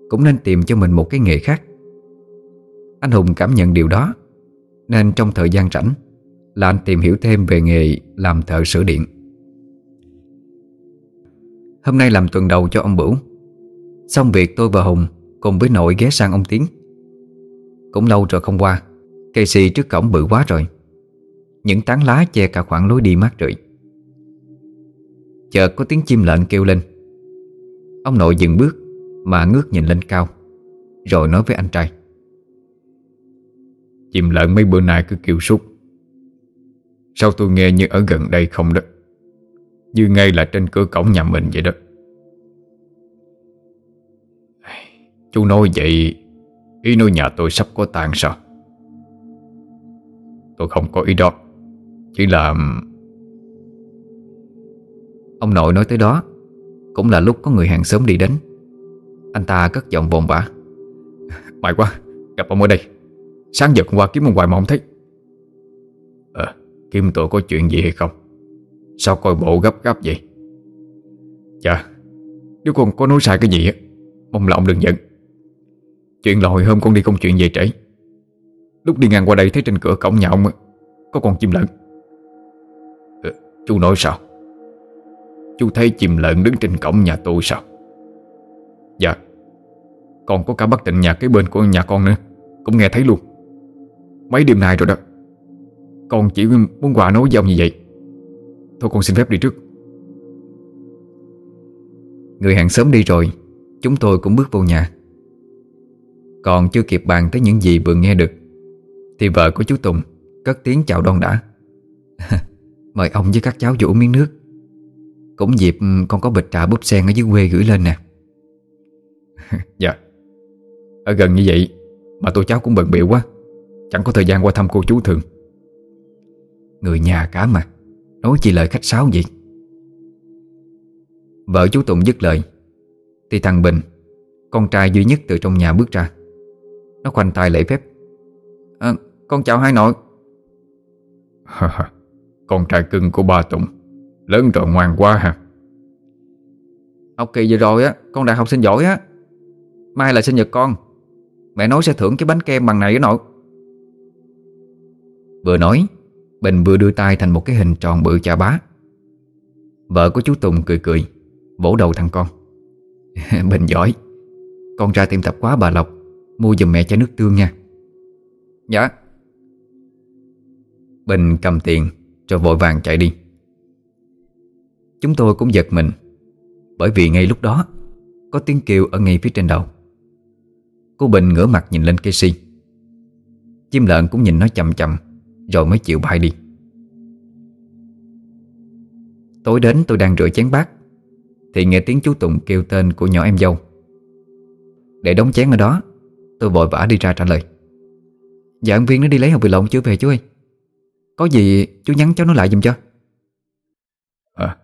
Cũng nên tìm cho mình một cái nghề khác. Anh Hùng cảm nhận điều đó, Nên trong thời gian rảnh, Là anh tìm hiểu thêm về nghề làm thợ sửa điện. Hôm nay làm tuần đầu cho ông Bửu. Xong việc tôi và Hùng Cùng với nội ghé sang ông Tiến. Cũng lâu rồi không qua, Cây xì trước cổng bự quá rồi. Những tán lá che cả khoảng lối đi mát rượi. Chợt có tiếng chim lợn kêu lên. Ông nội dừng bước Mà ngước nhìn lên cao, Rồi nói với anh trai. Chim lợn mấy bữa nay cứ kêu súc Sao tôi nghe như ở gần đây không đó? Như ngay là trên cửa cổng nhà mình vậy đó. Chú nói vậy, Ý nói nhà tôi sắp có tang sao? Tôi không có ý đó, Chỉ là Ông nội nói tới đó, Cũng là lúc có người hàng xóm đi đến. Anh ta cất giọng bồn bã May quá, Gặp ông ở đây. Sáng giờ hôm qua kiếm ông hoài mà không thấy. Ờ Kiếm tôi có chuyện gì hay không? Sao coi bộ gấp gấp vậy? Dạ Nếu con có nói sai cái gì á, Mong là ông đừng giận. Chuyện là hồi hôm con đi công chuyện về trễ. Lúc đi ngang qua đây thấy trên cửa cổng nhà ông Có con chim lợn. Ừ, Chú nói sao? Chú thấy chim lợn đứng trên cổng nhà tôi sao? Dạ. Còn có cả bác tịnh nhà cái bên của nhà con nữa Cũng nghe thấy luôn. Mấy đêm nay rồi đó Con chỉ muốn quà nói với ông như vậy. Thôi con xin phép đi trước. Người hàng xóm đi rồi Chúng tôi cũng bước vô nhà còn chưa kịp bàn tới những gì vừa nghe được, Thì vợ của chú Tùng Cất tiếng chào đón đã Mời ông với các cháu dỗ miếng nước. Cũng dịp ừ, con có bịch trà búp sen ở dưới quê gửi lên nè. Dạ. Ở gần như vậy, Mà tôi cháu cũng bận biểu quá. Chẳng có thời gian qua thăm cô chú thường. Người nhà cả mà, Nói chỉ lời khách sáo vậy. Vợ chú Tùng dứt lời, Thì thằng Bình, Con trai duy nhất từ trong nhà bước ra nó khoanh tay lễ phép. À, Con chào hai nội. Con trai cưng của ba Tùng Lớn rồi ngoan quá ha. Học kỳ vừa rồi á Con đại học sinh giỏi á. Mai là sinh nhật con. Mẹ nói sẽ thưởng cái bánh kem bằng này với nội. Vừa nói Bình vừa đưa tay thành một cái hình tròn bự chà bá. Vợ của chú Tùng cười cười Vỗ đầu thằng con. Bình giỏi Con ra tiệm tập quá bà Lộc Mua giùm mẹ chai nước tương nha. Dạ. Bình cầm tiền Rồi vội vàng chạy đi. Chúng tôi cũng giật mình Bởi vì ngay lúc đó Có tiếng kêu ở ngay phía trên đầu. Cô Bình ngửa mặt nhìn lên cây si Chim lợn cũng nhìn nó chậm chậm Rồi mới chịu bay đi. Tối đến tôi đang rửa chén bát Thì nghe tiếng chú Tùng kêu tên của nhỏ em dâu. Để đóng chén ở đó Tôi vội vã đi ra trả lời. Dạ ông Viên nó đi lấy hộp vịt lộn chưa về chú ơi? Có gì chú nhắn cháu nó lại giùm cho. À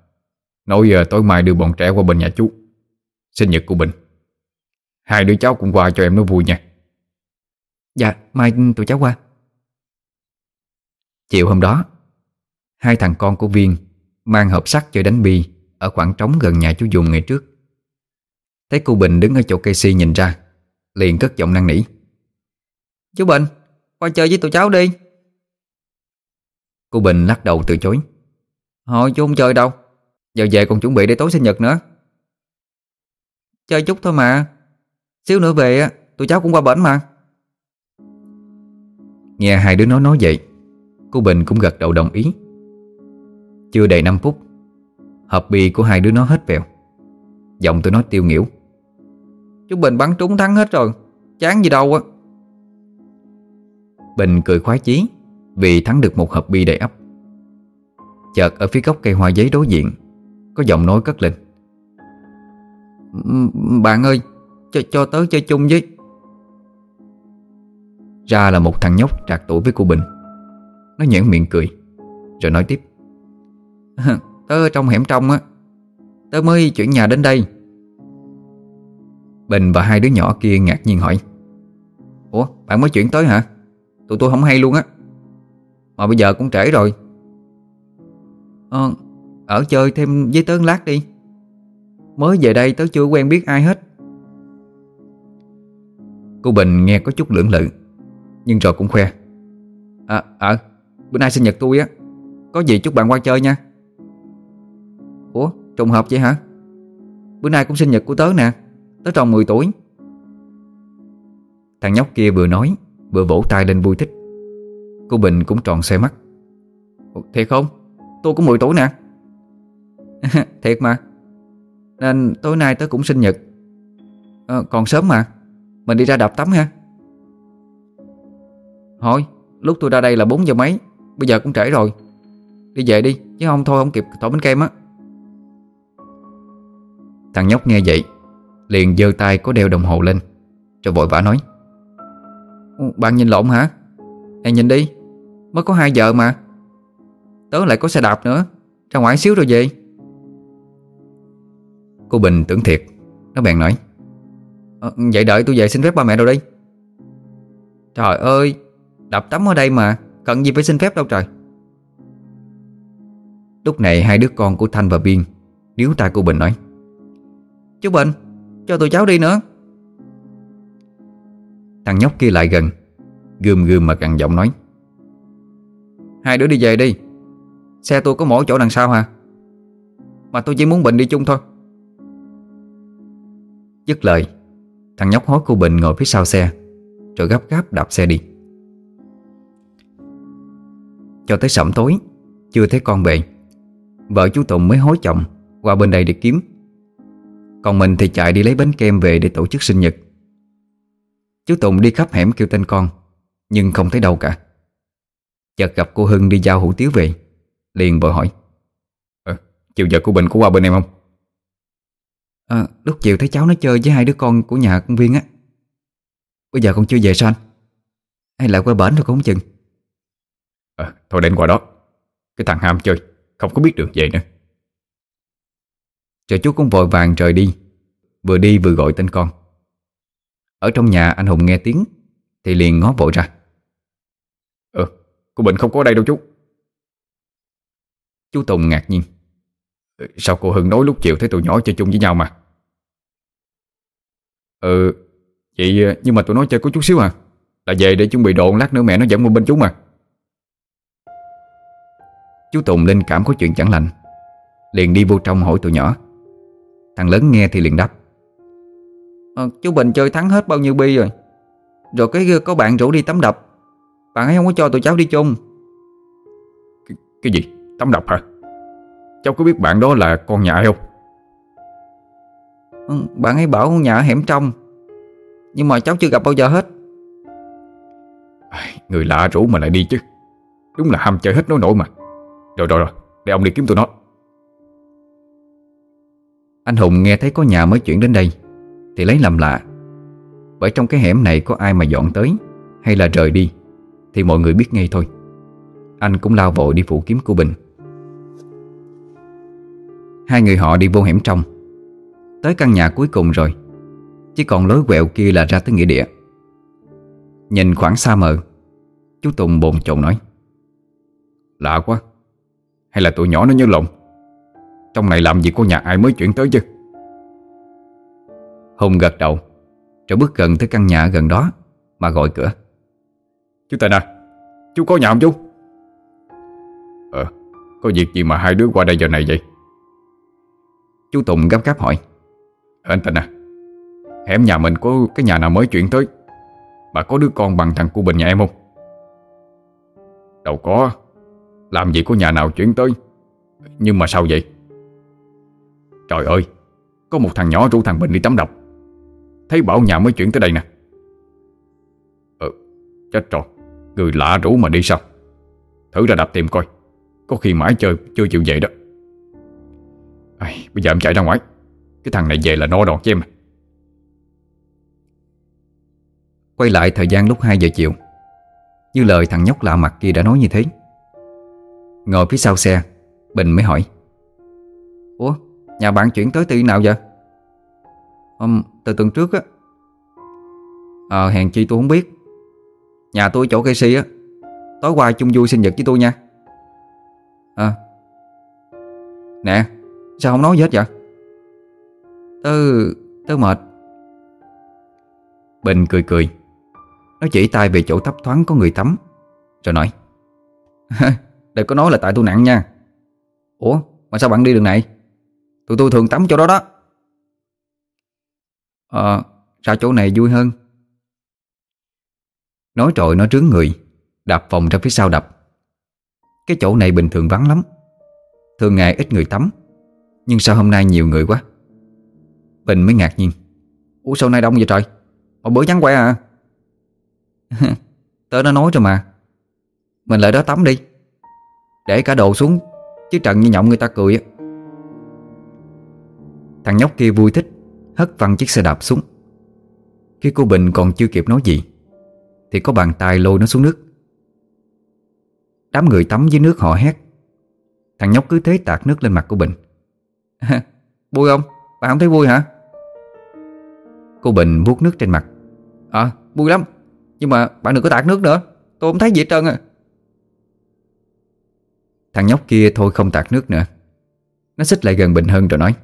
Nói giờ tối mai đưa bọn trẻ qua bên nhà chú. Sinh nhật của Bình. Hai đứa cháu cũng qua cho em nó vui nha. Dạ mai tụi cháu qua. Chiều hôm đó Hai thằng con của Viên Mang hộp sắt chơi đánh bi Ở khoảng trống gần nhà chú Dùng ngày trước. Thấy cô Bình đứng ở chỗ cây si nhìn ra Liền cất giọng năn nỉ. Chú Bình, Qua chơi với tụi cháu đi. Cô Bình lắc đầu từ chối. Hồi chú không chơi đâu, Giờ về còn chuẩn bị để tối sinh nhật nữa. Chơi chút thôi mà, Xíu nữa về Tụi cháu cũng qua bển mà. Nghe hai đứa nó nói vậy, Cô Bình cũng gật đầu đồng ý. Chưa đầy 5 phút, Hộp bì của hai đứa nó hết vẹo. Giọng tụi nó tiêu nghỉu. Chú Bình bắn trúng thắng hết rồi. Chán gì đâu á. Bình cười khoái chí Vì thắng được một hộp bi đầy ấp. Chợt ở phía góc cây hoa giấy đối diện Có giọng nói cất lên. Bạn ơi Cho, cho tớ chơi chung với. Ra là một thằng nhóc trạc tuổi với cô Bình. Nó nhãn miệng cười Rồi nói tiếp. Tớ ở trong hẻm trong á. Tớ mới chuyển nhà đến đây. Bình và hai đứa nhỏ kia ngạc nhiên hỏi. Ủa bạn mới chuyển tới hả? Tụi tôi không hay luôn á. Mà bây giờ cũng trễ rồi. Ờ Ở chơi thêm với tớ lát đi. Mới về đây tớ chưa quen biết ai hết. Cô Bình nghe có chút lưỡng lự Nhưng rồi cũng khoe. À, à bữa nay sinh nhật tôi á. Có gì chúc bạn qua chơi nha. Ủa trùng hợp vậy hả? Bữa nay cũng sinh nhật của tớ nè tới tròn 10 tuổi. Thằng nhóc kia vừa nói Vừa vỗ tay lên vui thích. Cô Bình cũng tròn xe mắt. Thiệt không? Tôi cũng 10 tuổi nè. Thiệt mà. Nên tối nay tớ cũng sinh nhật. À, Còn sớm mà. Mình đi ra đạp tắm ha. Thôi Lúc tôi ra đây là 4 giờ mấy. Bây giờ cũng trễ rồi. Đi về đi Chứ không thôi không kịp thổi bánh kem á. Thằng nhóc nghe vậy Liền giơ tay có đeo đồng hồ lên. Rồi vội vã nói ừ, Bạn nhìn lộn hả? Này nhìn đi Mới có 2 giờ mà. Tớ lại có xe đạp nữa Ra ngoài xíu rồi về. Cô Bình tưởng thiệt Nó bèn nói à, Vậy đợi tôi về xin phép ba mẹ đâu đi Trời ơi Đạp tắm ở đây mà Cần gì phải xin phép đâu trời. Lúc này hai đứa con của Thanh và Biên Níu tay cô Bình nói Chú Bình cho tụi cháu đi nữa. Thằng nhóc kia lại gần Gươm gươm mà cằn giọng nói. Hai đứa đi về đi. Xe tôi có mỗi chỗ đằng sau hả? Mà tôi chỉ muốn Bình đi chung thôi. Dứt lời Thằng nhóc hối cô Bình ngồi phía sau xe Rồi gấp gáp đạp xe đi. Cho tới sẩm tối Chưa thấy con về Vợ chú Tùng mới hối chồng Qua bên đây để kiếm còn mình thì chạy đi lấy bánh kem về để tổ chức sinh nhật. Chú Tùng đi khắp hẻm kêu tên con Nhưng không thấy đâu cả. Chợt gặp cô Hưng đi giao hủ tiếu về Liền vội hỏi à, Chiều giờ của Bình có qua bên em không? À, lúc chiều thấy cháu nó chơi với hai đứa con của nhà công viên á. Bây giờ con chưa về sao anh? Hay là qua bển rồi cũng không chừng? À, Thôi đến qua đó. Cái thằng ham chơi Không có biết đường về nữa. Rồi chú cũng vội vàng rời đi. Vừa đi vừa gọi tên con. Ở trong nhà anh Hùng nghe tiếng Thì liền ngó vội ra. Ờ, cô Bình không có đây đâu chú. Chú Tùng ngạc nhiên. Sao cô Hưng nói lúc chiều thấy tụi nhỏ chơi chung với nhau mà? Ừ Vậy nhưng mà tụi nó chơi có chút xíu à. Là về để chuẩn bị đồ lát nữa mẹ nó dẫn qua bên chú mà. Chú Tùng linh cảm có chuyện chẳng lành Liền đi vô trong hỏi tụi nhỏ Thằng lớn nghe thì liền đáp. À, Chú Bình chơi thắng hết bao nhiêu bi rồi? Rồi cái có bạn rủ đi tắm đập. Bạn ấy không có cho tụi cháu đi chung. Cái, cái gì? Tắm đập hả? Cháu có biết bạn đó là con nhà ai không? Ừ, bạn ấy bảo nhà ở hẻm trong. Nhưng mà cháu chưa gặp bao giờ hết. Người lạ rủ mà lại đi chứ. Đúng là ham chơi hết nói nổi mà. Rồi rồi rồi Để ông đi kiếm tụi nó anh Hùng nghe thấy có nhà mới chuyển đến đây, Thì lấy làm lạ. Bởi trong cái hẻm này có ai mà dọn tới, Hay là rời đi, Thì mọi người biết ngay thôi. Anh cũng lao vội đi phụ kiếm cô Bình. Hai người họ đi vô hẻm trong. Tới căn nhà cuối cùng rồi, Chỉ còn lối quẹo kia là ra tới nghĩa địa. Nhìn khoảng xa mờ, Chú Tùng bồn chồn nói, Lạ quá, Hay là tụi nhỏ nó nhớ lộn trong này làm gì có nhà ai mới chuyển tới chứ? Hùng gật đầu, Rồi bước gần tới căn nhà gần đó, Mà gọi cửa. Chú Tình à Chú có nhà không chú? Ờ Có việc gì mà hai đứa qua đây giờ này vậy? Chú Tùng gấp gáp hỏi. Ờ, anh Tình à Hẻm nhà mình có cái nhà nào mới chuyển tới? Mà có đứa con bằng thằng cu Bình nhà em không? Đâu có, Làm gì có nhà nào chuyển tới? Nhưng mà sao vậy? Trời ơi Có một thằng nhỏ rủ thằng Bình đi tắm đập Thấy bảo nhà mới chuyển tới đây nè. Ừ Chết rồi Người lạ rủ mà đi sao? Thử ra đập tìm coi Có khi mãi chơi chưa chịu dậy đó. À, Bây giờ em chạy ra ngoài. Cái thằng này về là no đòn cho em. Quay lại thời gian lúc 2 giờ chiều Như lời thằng nhóc lạ mặt kia đã nói như thế. Ngồi phía sau xe Bình mới hỏi Ủa nhà bạn chuyển tới từ nào vậy? Um, Từ tuần trước á. Ờ hèn chi tôi không biết. Nhà tôi chỗ cây si á. Tối qua chung vui sinh nhật với tôi nha. À Nè Sao không nói gì hết vậy? Tớ Tớ mệt. Bình cười cười. Nó chỉ tay về chỗ thấp thoáng có người tắm Rồi nói. Đừng có nói là tại tôi nặng nha. Ủa mà sao bạn đi đường này? Tụi tôi thường tắm chỗ đó đó. Ờ Ra chỗ này vui hơn? Nói trội nó trướng người, Đạp vòng ra phía sau đập. Cái chỗ này bình thường vắng lắm. Thường ngày ít người tắm, Nhưng sao hôm nay nhiều người quá? Bình mới ngạc nhiên. Ủa, sao nay đông vậy trời? Hồi bữa trắng quay à? Tớ đã nói rồi mà. Mình lại đó tắm đi. Để cả đồ xuống, Chứ trần như nhộng người ta cười á. Thằng nhóc kia vui thích, Hất văng chiếc xe đạp xuống. Khi cô Bình còn chưa kịp nói gì, Thì có bàn tay lôi nó xuống nước. Đám người tắm dưới nước họ hét. Thằng nhóc cứ thế tạt nước lên mặt của Bình. Vui không? Bạn không thấy vui hả? Cô Bình vuốt nước trên mặt. À vui lắm. Nhưng mà bạn đừng có tạt nước nữa. Tôi không thấy gì hết trơn à. Thằng nhóc kia thôi không tạt nước nữa. Nó xích lại gần Bình hơn rồi nói.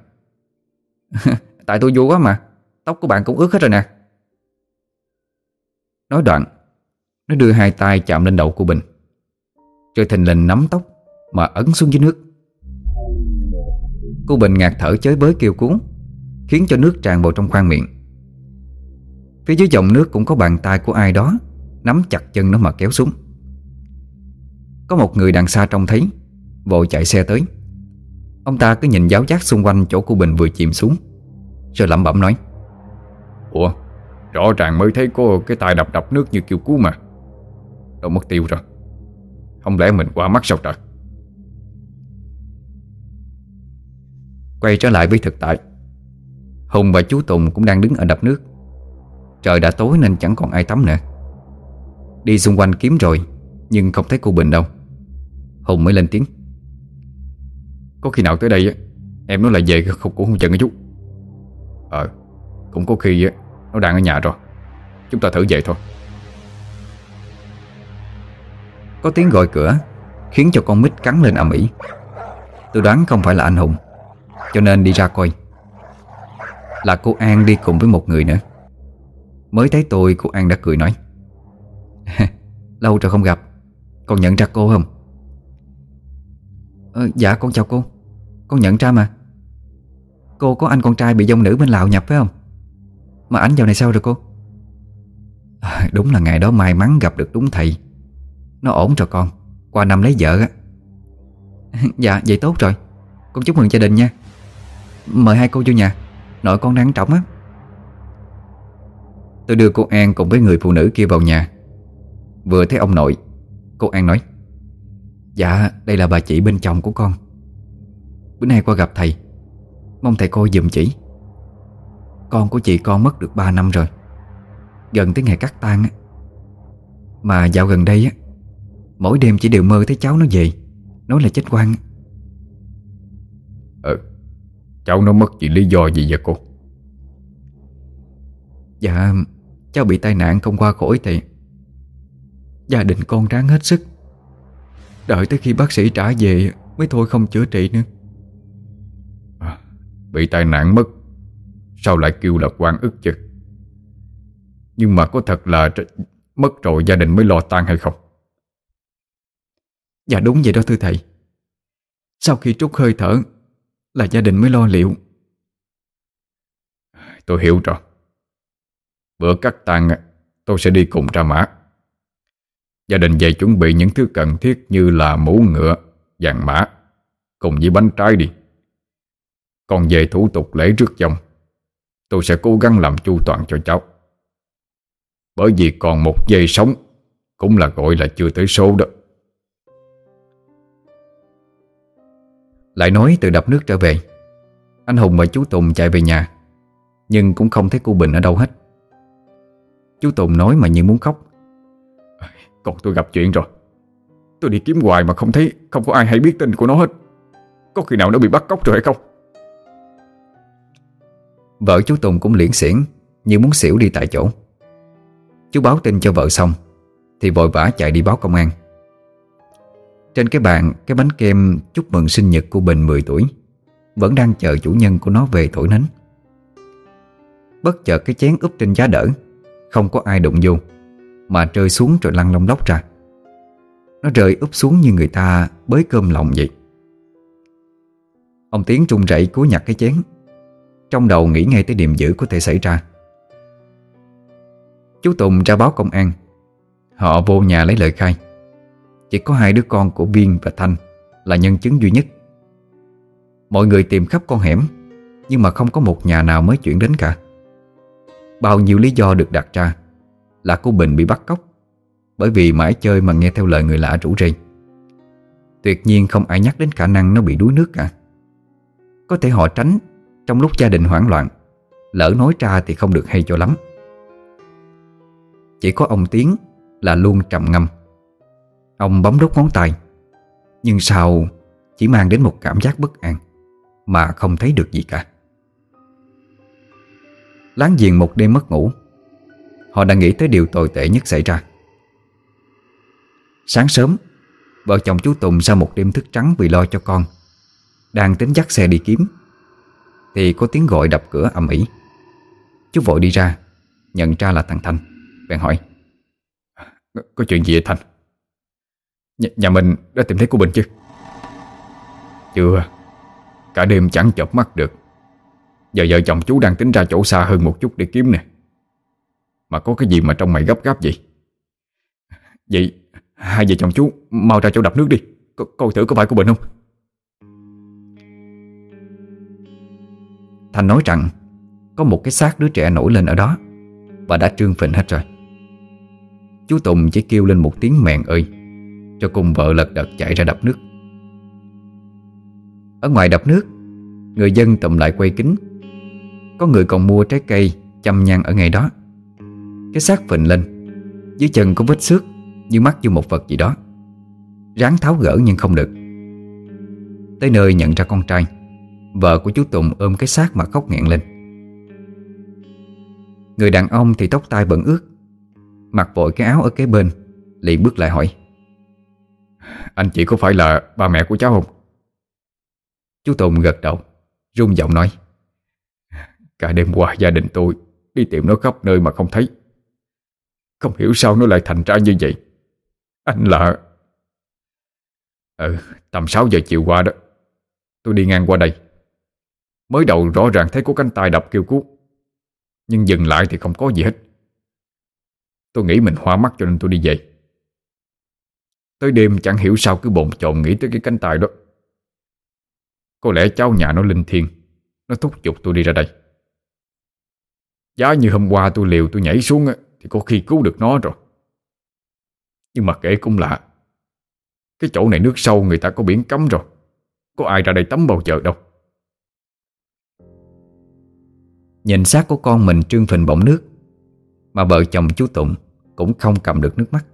Tại tôi vui quá mà. Tóc của bạn cũng ướt hết rồi nè. Nói đoạn, Nó đưa hai tay chạm lên đầu của Bình Rồi thình lình nắm tóc Mà ấn xuống dưới nước. Cô Bình ngạt thở chới bới kêu cuốn Khiến cho nước tràn vào trong khoang miệng. Phía dưới dòng nước cũng có bàn tay của ai đó Nắm chặt chân nó mà kéo xuống. Có một người đằng xa trông thấy, Vội chạy xe tới. Ông ta cứ nhìn giáo giác xung quanh chỗ cô Bình vừa chìm xuống. Rồi lẩm bẩm nói Ủa Rõ ràng mới thấy có cái tay đập đập nước như kêu cứu mà. Đâu mất tiêu rồi. Không lẽ mình qua mắt sao trời? Quay trở lại với thực tại. Hùng và chú Tùng cũng đang đứng ở đập nước. Trời đã tối nên chẳng còn ai tắm nữa. Đi xung quanh kiếm rồi Nhưng không thấy cô Bình đâu. Hùng mới lên tiếng có khi nào tới đây Em nói là về không cũng không chừng chút. Ờ Cũng có khi nó đang ở nhà rồi. Chúng ta thử về thôi. Có tiếng gọi cửa, Khiến cho con mít cắn lên ầm ĩ. Tôi đoán không phải là anh Hùng, Cho nên đi ra coi. Là cô An đi cùng với một người nữa. Mới thấy tôi, cô An đã cười nói. Lâu rồi không gặp còn nhận ra cô không? Ờ, Dạ con chào cô. Con nhận ra mà. Cô có anh con trai bị dông nữ bên Lào nhập phải không? Mà ảnh vào này sao rồi cô? À, Đúng là ngày đó may mắn gặp được đúng thầy. Nó ổn rồi con. Qua năm lấy vợ á. Dạ vậy tốt rồi. Con chúc mừng gia đình nha. Mời hai cô vô nhà. Nội con đang trọng á. Tôi đưa cô An cùng với người phụ nữ kia vào nhà. Vừa thấy ông nội Cô An nói Dạ đây là bà chị bên chồng của con. Bữa nay qua gặp thầy. Mong thầy coi dùm chỉ. Con của chị con mất được 3 năm rồi. Gần tới ngày cắt tang á. Mà dạo gần đây á Mỗi đêm chỉ đều mơ thấy cháu nó về. Nói là chết quan Ừ Cháu nó mất vì lý do gì vậy cô? Dạ Cháu bị tai nạn không qua khỏi thì Gia đình con ráng hết sức Đợi tới khi bác sĩ trả về Mới thôi không chữa trị nữa. À, Bị tai nạn mất Sao lại kêu là quan ức chứ? Nhưng mà có thật là Mất rồi gia đình mới lo tan hay không? Dạ đúng vậy đó thưa thầy. Sau khi trút hơi thở Là gia đình mới lo liệu. Tôi hiểu rồi. Bữa cắt tang tôi sẽ đi cùng ra mã Gia đình về chuẩn bị những thứ cần thiết như là mũ ngựa, vàng mã. Cùng với bánh trái đi. Còn về thủ tục lễ rước dòng Tôi sẽ cố gắng làm chu toàn cho cháu. Bởi vì còn một giây sống Cũng là gọi là chưa tới số đó. Lại nói từ đập nước trở về. Anh Hùng và chú Tùng chạy về nhà Nhưng cũng không thấy cô Bình ở đâu hết. Chú Tùng nói mà như muốn khóc còn tôi gặp chuyện rồi. Tôi đi kiếm hoài mà không thấy, Không có ai hay biết tin của nó hết. Có khi nào nó bị bắt cóc rồi hay không? Vợ chú Tùng cũng liễn xiển Như muốn xỉu đi tại chỗ. Chú báo tin cho vợ xong, Thì vội vã chạy đi báo công an. Trên cái bàn, Cái bánh kem chúc mừng sinh nhật của Bình 10 tuổi, Vẫn đang chờ chủ nhân của nó về thổi nến. Bất chợt cái chén úp trên giá đỡ, Không có ai đụng vô. Mà rơi xuống rồi lăn lông lóc ra. Nó rơi úp xuống như người ta Bới cơm lòng vậy. Ông Tiến trung rẩy cúi nhặt cái chén. Trong đầu nghĩ ngay tới điểm dữ có thể xảy ra. Chú Tùng ra báo công an. Họ vô nhà lấy lời khai. Chỉ có hai đứa con của Viên và Thanh Là nhân chứng duy nhất. Mọi người tìm khắp con hẻm, Nhưng mà không có một nhà nào mới chuyển đến cả. Bao nhiêu lý do được đặt ra là cô Bình bị bắt cóc. Bởi vì mãi chơi mà nghe theo lời người lạ rủ rê. Tuyệt nhiên không ai nhắc đến khả năng nó bị đuối nước cả. Có thể họ tránh, Trong lúc gia đình hoảng loạn, Lỡ nói ra thì không được hay cho lắm. Chỉ có ông Tiến Là luôn trầm ngâm. Ông bấm đốt ngón tay, Nhưng sao Chỉ mang đến một cảm giác bất an Mà không thấy được gì cả. Láng giềng một đêm mất ngủ Họ đã nghĩ tới điều tồi tệ nhất xảy ra. Sáng sớm, Vợ chồng chú Tùng sau một đêm thức trắng vì lo cho con, Đang tính dắt xe đi kiếm, Thì có tiếng gọi đập cửa ầm ĩ. Chú vội đi ra, Nhận ra là thằng Thanh, Bèn hỏi, Có chuyện gì vậy Thanh? Nh, Nhà mình đã tìm thấy cô Bình chưa? Chưa, Cả đêm chẳng chợp mắt được. Giờ vợ chồng chú đang tính ra chỗ xa hơn một chút để kiếm nè. Mà có cái gì mà trong mày gấp gáp vậy? Vậy, Hai vợ chồng chú mau ra chỗ đập nước đi. Co Coi thử có phải của Bình không? Thành nói rằng, Có một cái xác đứa trẻ nổi lên ở đó Và đã trương phình hết rồi. Chú Tùng chỉ kêu lên một tiếng mèn ơi, Cho cùng vợ lật đật chạy ra đập nước. Ở ngoài đập nước, Người dân tụm lại quay kính. Có người còn mua trái cây Chăm nhang ở ngay đó. Cái xác phình lên. Dưới chân có vết xước, Như mắc vô một vật gì đó. Ráng tháo gỡ nhưng không được. Tới nơi nhận ra con trai, Vợ của chú Tùng ôm cái xác mà khóc nghẹn lên. Người đàn ông thì tóc tai bẩn ướt, Mặc vội cái áo ở kế bên, liền bước lại hỏi. Anh chị có phải là ba mẹ của cháu không? Chú Tùng gật đầu rung giọng nói. Cả đêm qua gia đình tôi Đi tìm nó khắp nơi mà không thấy. Không hiểu sao nó lại thành ra như vậy. Anh là Ừ Tầm 6 giờ chiều qua đó. Tôi đi ngang qua đây. Mới đầu rõ ràng thấy có cánh tay đập kêu cứu, Nhưng dừng lại thì không có gì hết. Tôi nghĩ mình hoa mắt cho nên tôi đi về. Tới đêm chẳng hiểu sao cứ bồn chồn nghĩ tới cái cánh tay đó. Có lẽ cháu nhà nó linh thiêng, Nó thúc giục tôi đi ra đây. Giá như hôm qua tôi liều tôi nhảy xuống thì có khi cứu được nó rồi. Nhưng mà kể cũng lạ, Cái chỗ này nước sâu người ta có biển cấm rồi. Có ai ra đây tắm bao giờ đâu. Nhìn xác của con mình trương phình bỏng nước, Mà vợ chồng chú Tụng Cũng không cầm được nước mắt.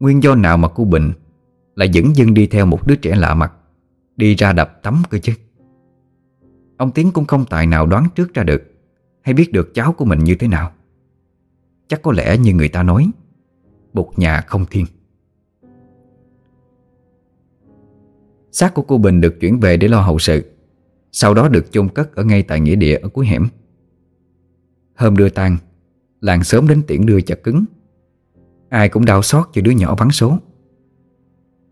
Nguyên do nào mà cô Bình Lại dẫn dưng đi theo một đứa trẻ lạ mặt, Đi ra đập tắm cơ chứ? Ông Tiến cũng không tài nào đoán trước ra được, Hay biết được cháu của mình như thế nào. Chắc có lẽ như người ta nói Bột nhà không thiên. Xác của cô Bình được chuyển về để lo hậu sự, Sau đó được chôn cất ở ngay tại nghĩa địa ở cuối hẻm. Hôm đưa tang, Làng sớm đến tiễn đưa chặt cứng. Ai cũng đau xót cho đứa nhỏ vắng số.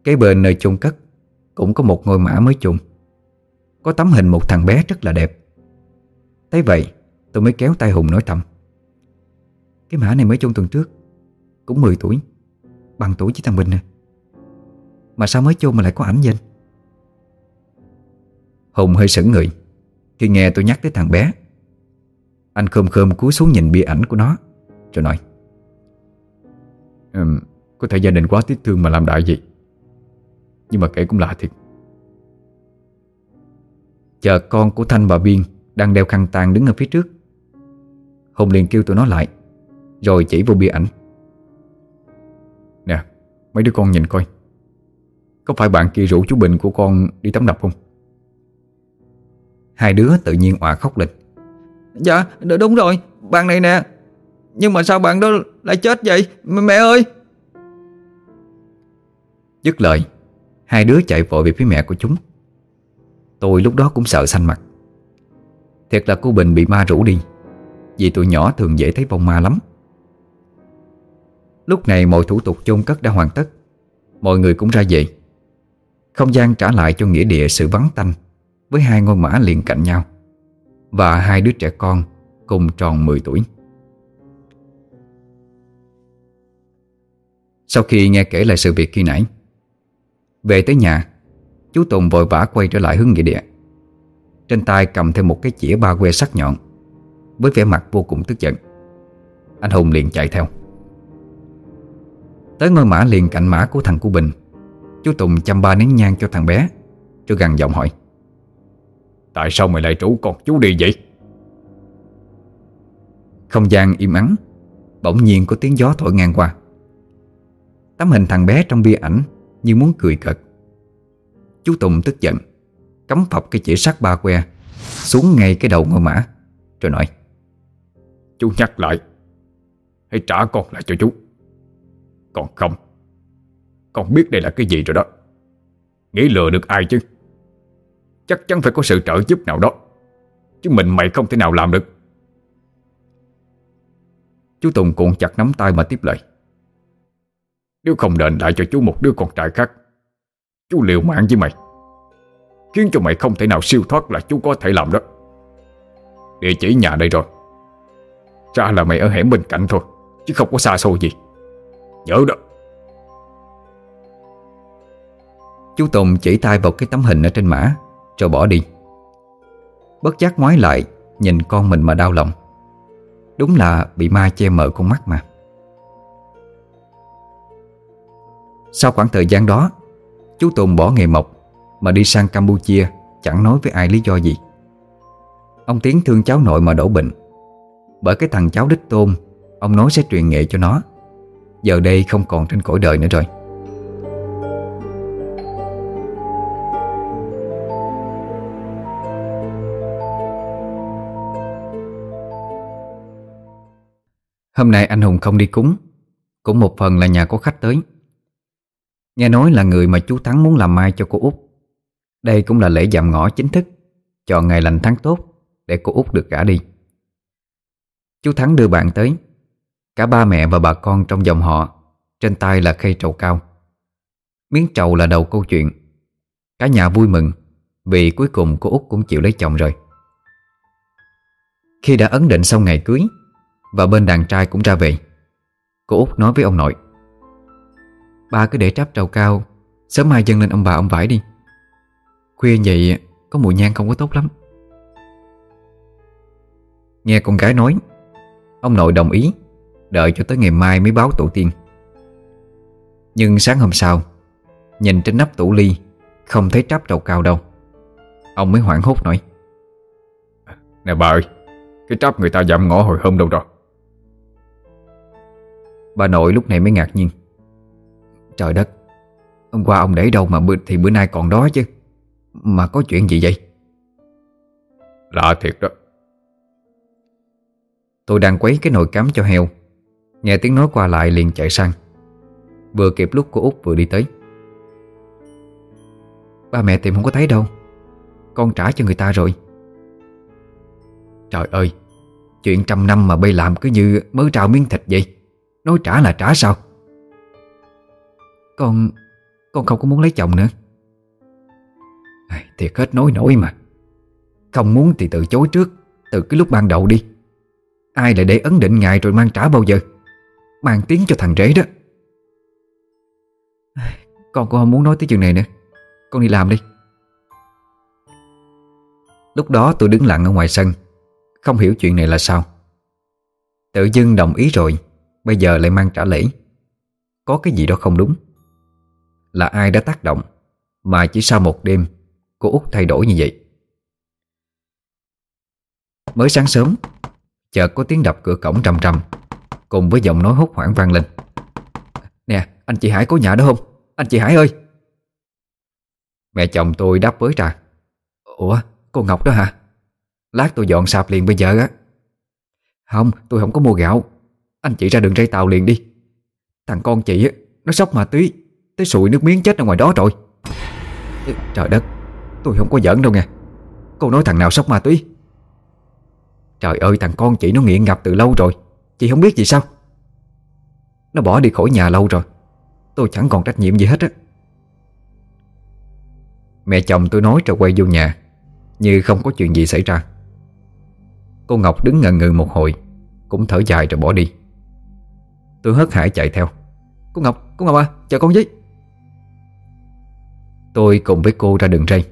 Kế bên nơi chôn cất Cũng có một ngôi mã mới chôn. Có tấm hình một thằng bé rất là đẹp. Thấy vậy, tôi mới kéo tay Hùng nói thầm. Cái mã này mới chôn tuần trước Cũng 10 tuổi Bằng tuổi với thằng Bình nè Mà sao mới chôn mà lại có ảnh vậy Hùng hơi sững người. Khi nghe tôi nhắc tới thằng bé Anh khơm khơm cúi xuống nhìn bia ảnh của nó Rồi nói um, Có thể gia đình quá tiếc thương mà làm đại gì Nhưng mà kể cũng lạ thiệt. Chờ con của Thanh và Biên Đang đeo khăn tàn đứng ở phía trước Hùng liền kêu tụi nó lại rồi chỉ vô bia ảnh. Nè Mấy đứa con nhìn coi. Có phải bạn kia rủ chú Bình của con đi tắm đập không? Hai đứa tự nhiên òa khóc lên. Dạ đúng rồi Bạn này nè. Nhưng mà sao bạn đó lại chết vậy? Mẹ ơi! Dứt lời Hai đứa chạy vội về phía mẹ của chúng. Tôi lúc đó cũng sợ xanh mặt. Thiệt là cô Bình bị ma rủ đi Vì tụi nhỏ thường dễ thấy vong ma lắm Lúc này mọi thủ tục chôn cất đã hoàn tất. Mọi người cũng ra về. Không gian trả lại cho nghĩa địa sự vắng tanh, Với hai ngôi mã liền cạnh nhau, Và hai đứa trẻ con Cùng tròn 10 tuổi. Sau khi nghe kể lại sự việc khi nãy, Về tới nhà, Chú Tùng vội vã quay trở lại hướng nghĩa địa. Trên tay cầm thêm một cái chĩa ba que sắc nhọn, Với vẻ mặt vô cùng tức giận. Anh Hùng liền chạy theo. Tới ngôi mã liền cạnh mã của thằng cu Bình. Chú Tùng chăm ba nén nhang cho thằng bé. Rồi gằn giọng hỏi Tại sao mày lại trú con chú đi vậy? Không gian im ắng Bỗng nhiên có tiếng gió thổi ngang qua. Tấm hình thằng bé trong bia ảnh Như muốn cười cợt. Chú Tùng tức giận Cắm phập cái chỉ sắt ba que Xuống ngay cái đầu ngôi mã Rồi nói Chú nhắc lại Hãy trả con lại cho chú còn không? Con biết đây là cái gì rồi đó. Nghĩ lừa được ai chứ? Chắc chắn phải có sự trợ giúp nào đó. Chứ mình mày không thể nào làm được. Chú Tùng cuộn chặt nắm tay mà tiếp lời. Nếu không đền lại cho chú một đứa con trai khác, Chú liều mạng với mày. Khiến cho mày không thể nào siêu thoát là chú có thể làm đó. Địa chỉ nhà đây rồi. Ra là mày ở hẻm bên cạnh thôi, Chứ không có xa xôi gì. Nhớ đó. Chú Tùng chỉ tay vào cái tấm hình ở trên mã Rồi bỏ đi. Bất giác ngoái lại, Nhìn con mình mà đau lòng. Đúng là bị ma che mờ con mắt mà. Sau khoảng thời gian đó, Chú Tùng bỏ nghề mộc Mà đi sang Campuchia, Chẳng nói với ai lý do gì. Ông Tiến thương cháu nội mà đổ bệnh. Bởi cái thằng cháu đích tôn, Ông nói sẽ truyền nghệ cho nó. Giờ đây không còn trên cõi đời nữa rồi. Hôm nay anh Hùng không đi cúng. Cũng một phần là nhà có khách tới. Nghe nói là người mà chú Thắng muốn làm mai cho cô Út. Đây cũng là lễ dạm ngõ chính thức. Chọn ngày lành tháng tốt Để cô Út được gả đi. Chú Thắng đưa bạn tới. Cả ba mẹ và bà con trong dòng họ, Trên tay là khay trầu cao. Miếng trầu là đầu câu chuyện. Cả nhà vui mừng, Vì cuối cùng cô Út cũng chịu lấy chồng rồi. Khi đã ấn định xong ngày cưới, Và bên đàn trai cũng ra về, Cô Út nói với ông nội, Ba cứ để tráp trầu cao, Sớm mai dâng lên ông bà ông vải đi. Khuya vậy Có mùi nhang không có tốt lắm. Nghe con gái nói, Ông nội đồng ý. Đợi cho tới ngày mai mới báo tổ tiên. Nhưng sáng hôm sau Nhìn trên nắp tủ ly Không thấy tráp trầu cao đâu. Ông mới hoảng hốt nói Nè bà ơi Cái tráp người ta dạm ngõ hồi hôm đâu rồi? Bà nội lúc này mới ngạc nhiên. Trời đất Hôm qua ông để đâu mà bữa, thì bữa nay còn đó chứ. Mà có chuyện gì vậy? Lạ thiệt đó. Tôi đang quấy cái nồi cắm cho heo Nghe tiếng nói qua lại liền chạy sang. Vừa kịp lúc cô Út vừa đi tới. Ba mẹ tìm không có thấy đâu. Con trả cho người ta rồi. Trời ơi, Chuyện trăm năm mà bây làm cứ như mới trao miếng thịt vậy. Nói trả là trả sao? Con Con không có muốn lấy chồng nữa. Thiệt hết nói nổi mà. Không muốn thì từ chối trước, Từ cái lúc ban đầu đi. Ai lại để ấn định ngày rồi mang trả bao giờ? Mang tiếng cho thằng rể đó. Con cũng không muốn nói tới chuyện này nữa. Con đi làm đi. Lúc đó tôi đứng lặng ở ngoài sân, Không hiểu chuyện này là sao. Tự dưng đồng ý rồi, Bây giờ lại mang trả lễ. Có cái gì đó không đúng. Là ai đã tác động, Mà chỉ sau một đêm, Cô út thay đổi như vậy? Mới sáng sớm, Chợt có tiếng đập cửa cổng trầm trầm Cùng với giọng nói hốt hoảng vang lên. Nè, anh chị Hải có nhà đó không? Anh chị Hải ơi! Mẹ chồng tôi đáp với ra. Ủa, cô Ngọc đó hả? Lát tôi dọn sạp liền bây giờ á. Không, tôi không có mua gạo. Anh chị ra đường ray tàu liền đi. Thằng con chị á, Nó sốc ma túy. Tới sụi nước miếng chết ở ngoài đó rồi. Trời đất, Tôi không có giỡn đâu nghe. Cô nói thằng nào sốc ma túy? Trời ơi, thằng con chị nó nghiện ngập từ lâu rồi. Chị không biết gì sao? Nó bỏ đi khỏi nhà lâu rồi. Tôi chẳng còn trách nhiệm gì hết á. Mẹ chồng tôi nói rồi quay vô nhà Như không có chuyện gì xảy ra. Cô Ngọc đứng ngần ngừ một hồi Cũng thở dài rồi bỏ đi. Tôi hớt hải chạy theo. Cô Ngọc, cô Ngọc à, chờ con với. Tôi cùng với cô ra đường ray.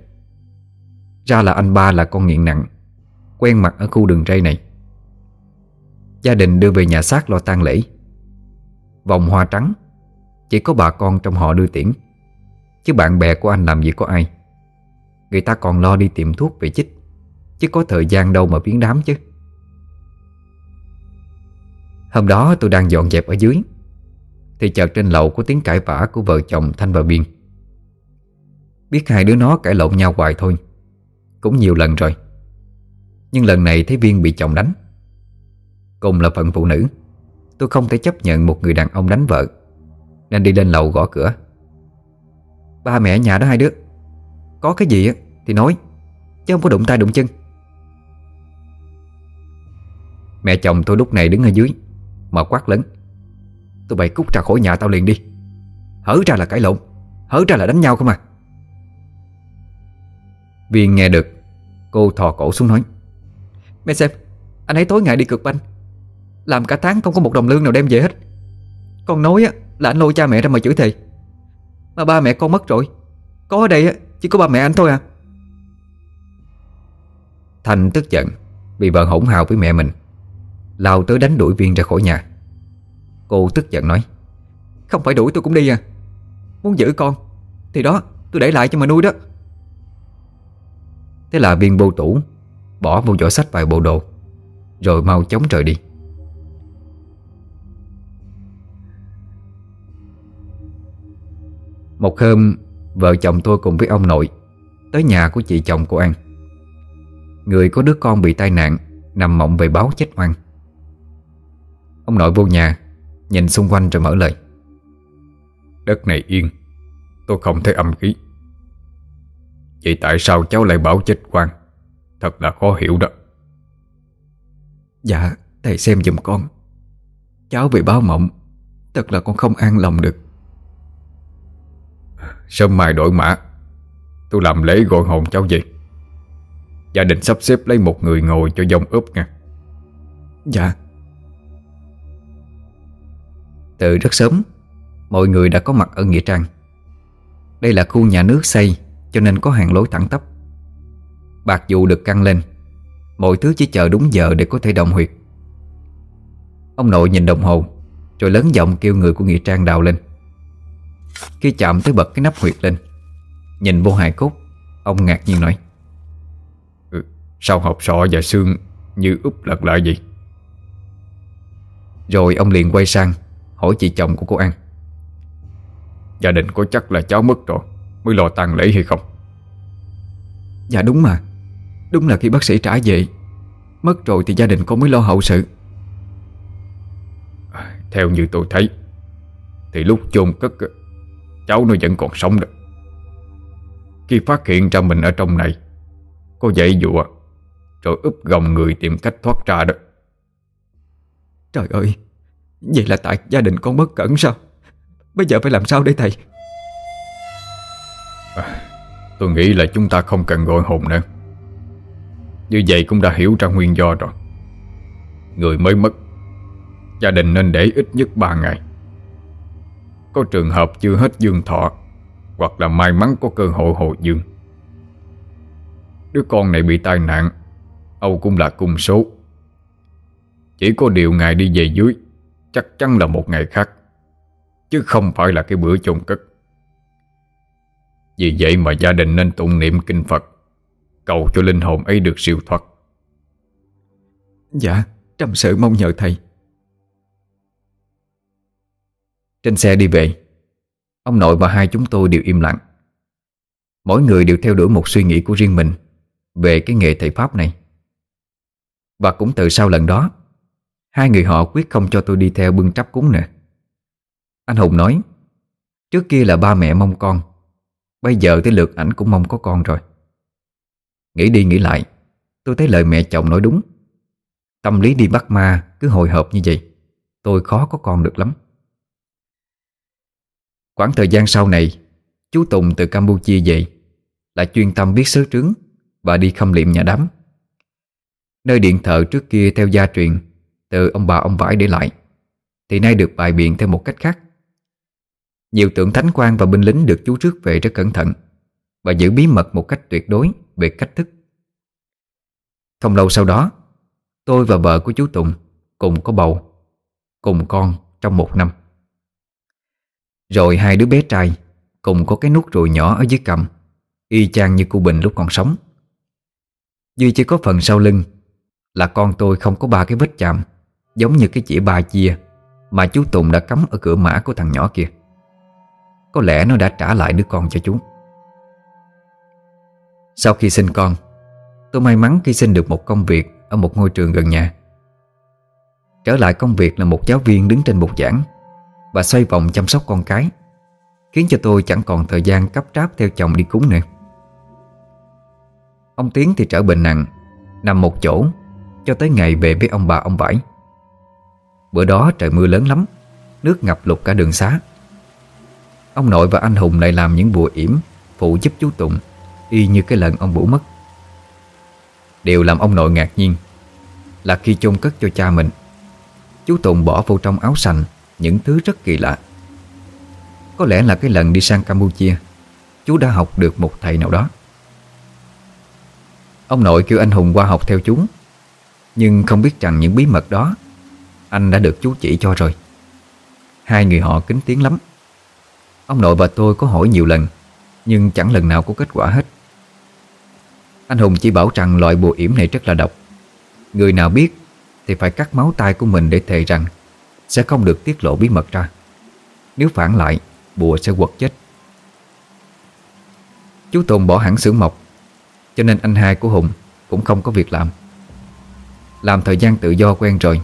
Ra là anh ba là con nghiện nặng Quen mặt ở khu đường ray này. Gia đình đưa về nhà xác lo tang lễ. Vòng hoa trắng, Chỉ có bà con trong họ đưa tiễn. Chứ bạn bè của anh làm gì có ai. Người ta còn lo đi tìm thuốc về chích, Chứ có thời gian đâu mà biến đám chứ. Hôm đó tôi đang dọn dẹp ở dưới, Thì chợt trên lầu có tiếng cãi vã của vợ chồng Thanh và Biên. Biết hai đứa nó cãi lộn nhau hoài thôi, Cũng nhiều lần rồi. Nhưng lần này thấy Viên bị chồng đánh. Cùng là phận phụ nữ. Tôi không thể chấp nhận một người đàn ông đánh vợ, Nên đi lên lầu gõ cửa. Ba mẹ nhà đó hai đứa. Có cái gì thì nói, Chứ không có đụng tay đụng chân. Mẹ chồng tôi lúc này đứng ở dưới, Mà quát lớn, Tụi bày cút ra khỏi nhà tao liền đi. Hở ra là cãi lộn, Hở ra là đánh nhau không à? Viên nghe được, Cô thò cổ xuống nói Mẹ xem Anh ấy tối ngày đi cực banh. Làm cả tháng không có một đồng lương nào đem về hết. Con nói á là anh lôi cha mẹ ra mà chửi thề. Mà ba mẹ con mất rồi. Có ở đây á chỉ có ba mẹ anh thôi à. Thành tức giận Vì vợ hỗn hào với mẹ mình Lao tới đánh đuổi Viên ra khỏi nhà. Cô tức giận nói Không phải đuổi tôi cũng đi à. Muốn giữ con Thì đó tôi để lại cho mà nuôi đó. Thế là Viên vô tủ Bỏ vô giỏ sách vài bộ đồ Rồi mau chóng rời đi Một hôm Vợ chồng tôi cùng với ông nội Tới nhà của chị chồng của An. Người có đứa con bị tai nạn Nằm mộng về báo chết oan. Ông nội vô nhà Nhìn xung quanh rồi mở lời. Đất này yên Tôi không thấy âm khí Vậy tại sao cháu lại bảo chết quan Thật là khó hiểu đó. Dạ thầy xem giùm con. Cháu bị báo mộng Thật là con không an lòng được Sớm mai đổi mã. Tôi làm lễ gọi hồn cháu về. Gia đình sắp xếp lấy một người ngồi cho dông ướp nha. Dạ. Từ rất sớm, Mọi người đã có mặt ở Nghĩa Trang. Đây là khu nhà nước xây, Cho nên có hàng lối thẳng tắp. Bạc dù được căng lên, Mọi thứ chỉ chờ đúng giờ để có thể đồng huyệt. Ông nội nhìn đồng hồ, Rồi lớn giọng kêu người của Nghĩa Trang đào lên. Khi chạm tới bật cái nắp huyệt lên Nhìn vô hài cốt Ông ngạc nhiên nói ừ, Sao hộp sọ và xương Như úp lật lại vậy? Rồi ông liền quay sang Hỏi chị chồng của cô An Gia đình có chắc là cháu mất rồi Mới lo tang lễ hay không? Dạ đúng mà Đúng là khi bác sĩ trả về Mất rồi thì gia đình con mới lo hậu sự. Theo như tôi thấy Thì lúc chôn cất Cháu nó vẫn còn sống được Khi phát hiện ra mình ở trong này Có dãy dụa Rồi úp gồng người tìm cách thoát ra đó. Trời ơi Vậy là tại gia đình con bất cẩn sao? Bây giờ phải làm sao đây thầy? À, Tôi nghĩ là chúng ta không cần gọi hồn nữa. Như vậy cũng đã hiểu ra nguyên do rồi. Người mới mất Gia đình nên để ít nhất 3 ngày có trường hợp chưa hết dương thọ, Hoặc là may mắn có cơ hội hồi dương. Đứa con này bị tai nạn, Âu cũng là cung số. Chỉ có điều ngày đi về dưới, Chắc chắn là một ngày khác, Chứ không phải là cái bữa chôn cất. Vì vậy mà gia đình nên tụng niệm kinh Phật, Cầu cho linh hồn ấy được siêu thoát. Dạ Trăm sự mong nhờ thầy. Trên xe đi về, Ông nội và hai chúng tôi đều im lặng. Mỗi người đều theo đuổi một suy nghĩ của riêng mình Về cái nghề thầy Pháp này. Và cũng từ sau lần đó, Hai người họ quyết không cho tôi đi theo bưng trắp cúng nữa. Anh Hùng nói, Trước kia là ba mẹ mong con, Bây giờ tới lượt ảnh cũng mong có con rồi. Nghĩ đi nghĩ lại, Tôi thấy lời mẹ chồng nói đúng. Tâm lý đi bắt ma cứ hồi hộp như vậy, Tôi khó có con được lắm. Quãng thời gian sau này, Chú Tùng từ Campuchia về, Lại chuyên tâm biết sớ trướng Và đi khâm liệm nhà đám. Nơi điện thờ trước kia theo gia truyền Từ ông bà ông vải để lại, Thì nay được bài biện theo một cách khác. Nhiều tượng thánh quan và binh lính được chú trước về rất cẩn thận Và giữ bí mật một cách tuyệt đối về cách thức. Không lâu sau đó, Tôi và vợ của chú Tùng cùng có bầu, Cùng con trong một năm. Rồi hai đứa bé trai Cùng có cái nút ruồi nhỏ ở dưới cầm Y chang như cô Bình lúc còn sống. Duy chỉ có phần sau lưng Là con tôi không có ba cái vết chạm, Giống như cái chỉ ba chia Mà chú Tùng đã cắm ở cửa mã của thằng nhỏ kia. Có lẽ nó đã trả lại đứa con cho chú. Sau khi sinh con, Tôi may mắn khi sinh được một công việc Ở một ngôi trường gần nhà. Trở lại công việc là một giáo viên đứng trên bục giảng. Và xoay vòng chăm sóc con cái, Khiến cho tôi chẳng còn thời gian cấp tráp theo chồng đi cúng nữa. Ông Tiến thì trở bệnh nặng, Nằm một chỗ, Cho tới ngày về với ông bà ông Bảy Bữa đó trời mưa lớn lắm, Nước ngập lụt cả đường xá. Ông nội và anh Hùng lại làm những bùa yểm, Phụ giúp chú Tụng, Y như cái lần ông Bủ mất. Điều làm ông nội ngạc nhiên Là khi chôn cất cho cha mình, Chú Tùng bỏ vô trong áo sành những thứ rất kỳ lạ. Có lẽ là cái lần đi sang Campuchia, Chú đã học được một thầy nào đó. Ông nội kêu anh Hùng qua học theo chú, Nhưng không biết rằng những bí mật đó Anh đã được chú chỉ cho rồi. Hai người họ kính tiếng lắm. Ông nội và tôi có hỏi nhiều lần, Nhưng chẳng lần nào có kết quả hết. Anh Hùng chỉ bảo rằng loại bùa yểm này rất là độc. Người nào biết Thì phải cắt máu tay của mình để thề rằng sẽ không được tiết lộ bí mật ra. Nếu phản lại, Bùa sẽ quật chết. Chú Tùng bỏ hẳn xưởng mộc, Cho nên anh hai của Hùng Cũng không có việc làm. Làm thời gian tự do quen rồi,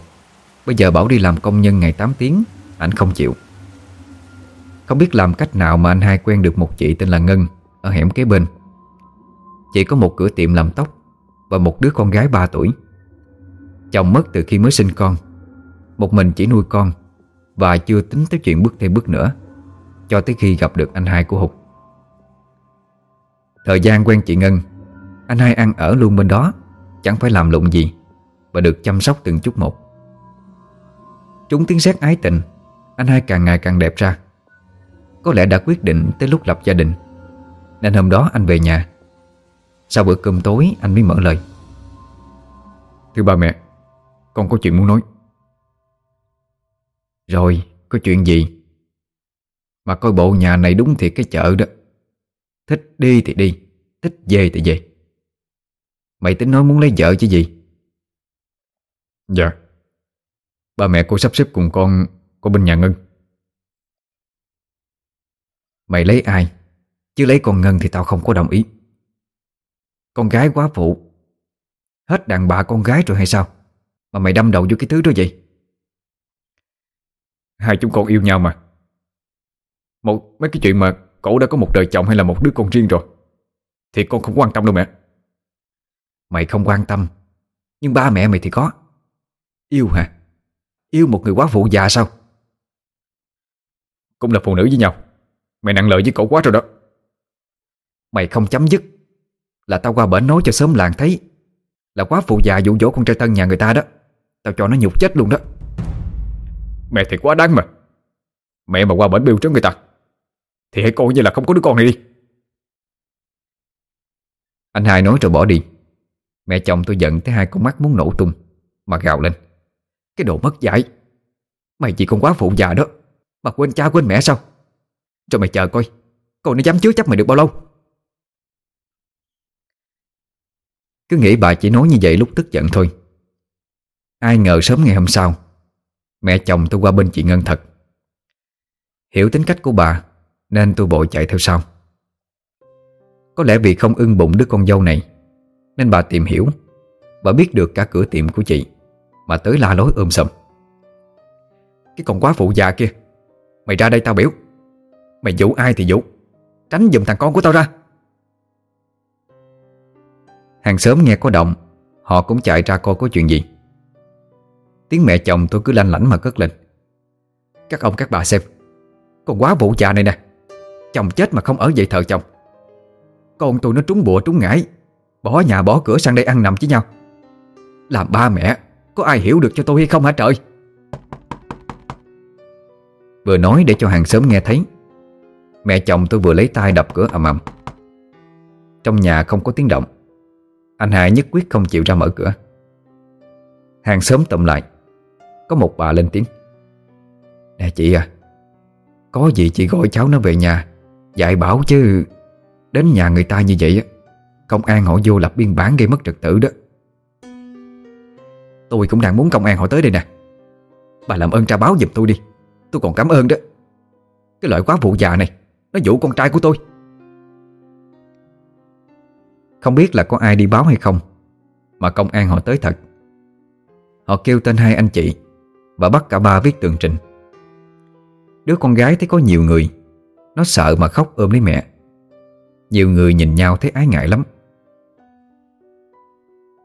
Bây giờ bảo đi làm công nhân ngày 8 tiếng Anh không chịu. Không biết làm cách nào mà anh hai quen được một chị tên là Ngân Ở hẻm kế bên. Chị có một cửa tiệm làm tóc Và một đứa con gái 3 tuổi. Chồng mất từ khi mới sinh con. Một mình chỉ nuôi con Và chưa tính tới chuyện bước thêm bước nữa, Cho tới khi gặp được anh hai của Hùng Thời gian quen chị Ngân, Anh hai ăn ở luôn bên đó, Chẳng phải làm lụng gì Và được chăm sóc từng chút một. Chúng tiếng xét ái tình, Anh hai càng ngày càng đẹp ra. Có lẽ đã quyết định tới lúc lập gia đình, Nên hôm đó anh về nhà. Sau bữa cơm tối, anh mới mở lời. Thưa ba mẹ, Con có chuyện muốn nói. Rồi có chuyện gì? Mà coi bộ nhà này đúng thiệt cái chợ đó. Thích đi thì đi Thích về thì về. Mày tính nói muốn lấy vợ chứ gì? Dạ. Ba mẹ cô sắp xếp cùng con Của bên nhà Ngân. Mày lấy ai? Chứ lấy con Ngân thì tao không có đồng ý. Con gái quá phụ. Hết đàn bà con gái rồi hay sao? Mà mày đâm đầu vô cái thứ đó vậy Hai chúng con yêu nhau mà. Một, mấy cái chuyện mà Cổ đã có một đời chồng hay là một đứa con riêng rồi, Thì con không quan tâm đâu mẹ. Mày không quan tâm, Nhưng ba mẹ mày thì có. Yêu hả? Yêu một người quá phụ già sao? Cũng là phụ nữ với nhau. Mày nặng lợi với cổ quá rồi đó. Mày không chấm dứt Là tao qua bển nói cho sớm làng thấy Là quá phụ già dụ dỗ con trai tân nhà người ta đó. Tao cho nó nhục chết luôn đó. Mẹ thì quá đáng mà. Mẹ mà qua bển biêu trước người ta, Thì hãy coi như là không có đứa con này đi. Anh hai nói rồi bỏ đi. Mẹ chồng tôi giận tới hai con mắt muốn nổ tung, Mà gào lên. Cái đồ mất dạy. Mày chỉ còn quá phụ già đó, Mà quên cha quên mẹ sao? Cho mày chờ coi Còn nó dám chứa chấp mày được bao lâu? Cứ nghĩ bà chỉ nói như vậy lúc tức giận thôi. Ai ngờ sớm ngày hôm sau Mẹ chồng tôi qua bên chị Ngân thật. Hiểu tính cách của bà, Nên tôi bội chạy theo sau. Có lẽ vì không ưng bụng đứa con dâu này, Nên bà tìm hiểu. Bà biết được cả cửa tiệm của chị, Mà tới la lối ôm sầm. Cái con quá phụ già kia, Mày ra đây tao biểu. Mày dụ ai thì dụ, Tránh giùm thằng con của tao ra. Hàng xóm nghe có động, Họ cũng chạy ra coi có chuyện gì. Tiếng mẹ chồng tôi cứ lanh lảnh mà cất lên. Các ông các bà xem, Con quá vụ già này nè. Chồng chết mà không ở dậy thờ chồng. Con tôi nó trúng bùa trúng ngải, Bỏ nhà bỏ cửa sang đây ăn nằm với nhau. Làm ba mẹ, Có ai hiểu được cho tôi hay không hả trời? Vừa nói để cho hàng xóm nghe thấy, Mẹ chồng tôi vừa lấy tay đập cửa ầm ầm. Trong nhà không có tiếng động, Anh hai nhất quyết không chịu ra mở cửa. Hàng xóm tụm lại. Có một bà lên tiếng. Nè chị à Có gì chị gọi cháu nó về nhà, Dạy bảo chứ. Đến nhà người ta như vậy Công an họ vô lập biên bản gây mất trật tự đó. Tôi cũng đang muốn công an họ tới đây nè. Bà làm ơn tra báo giùm tôi đi, Tôi còn cảm ơn đó. Cái loại quá vụ già này, Nó dụ con trai của tôi. Không biết là có ai đi báo hay không, Mà công an họ tới thật. Họ kêu tên hai anh chị và bắt cả ba viết tường trình. Đứa con gái thấy có nhiều người, Nó sợ mà khóc ôm lấy mẹ. Nhiều người nhìn nhau thấy ái ngại lắm.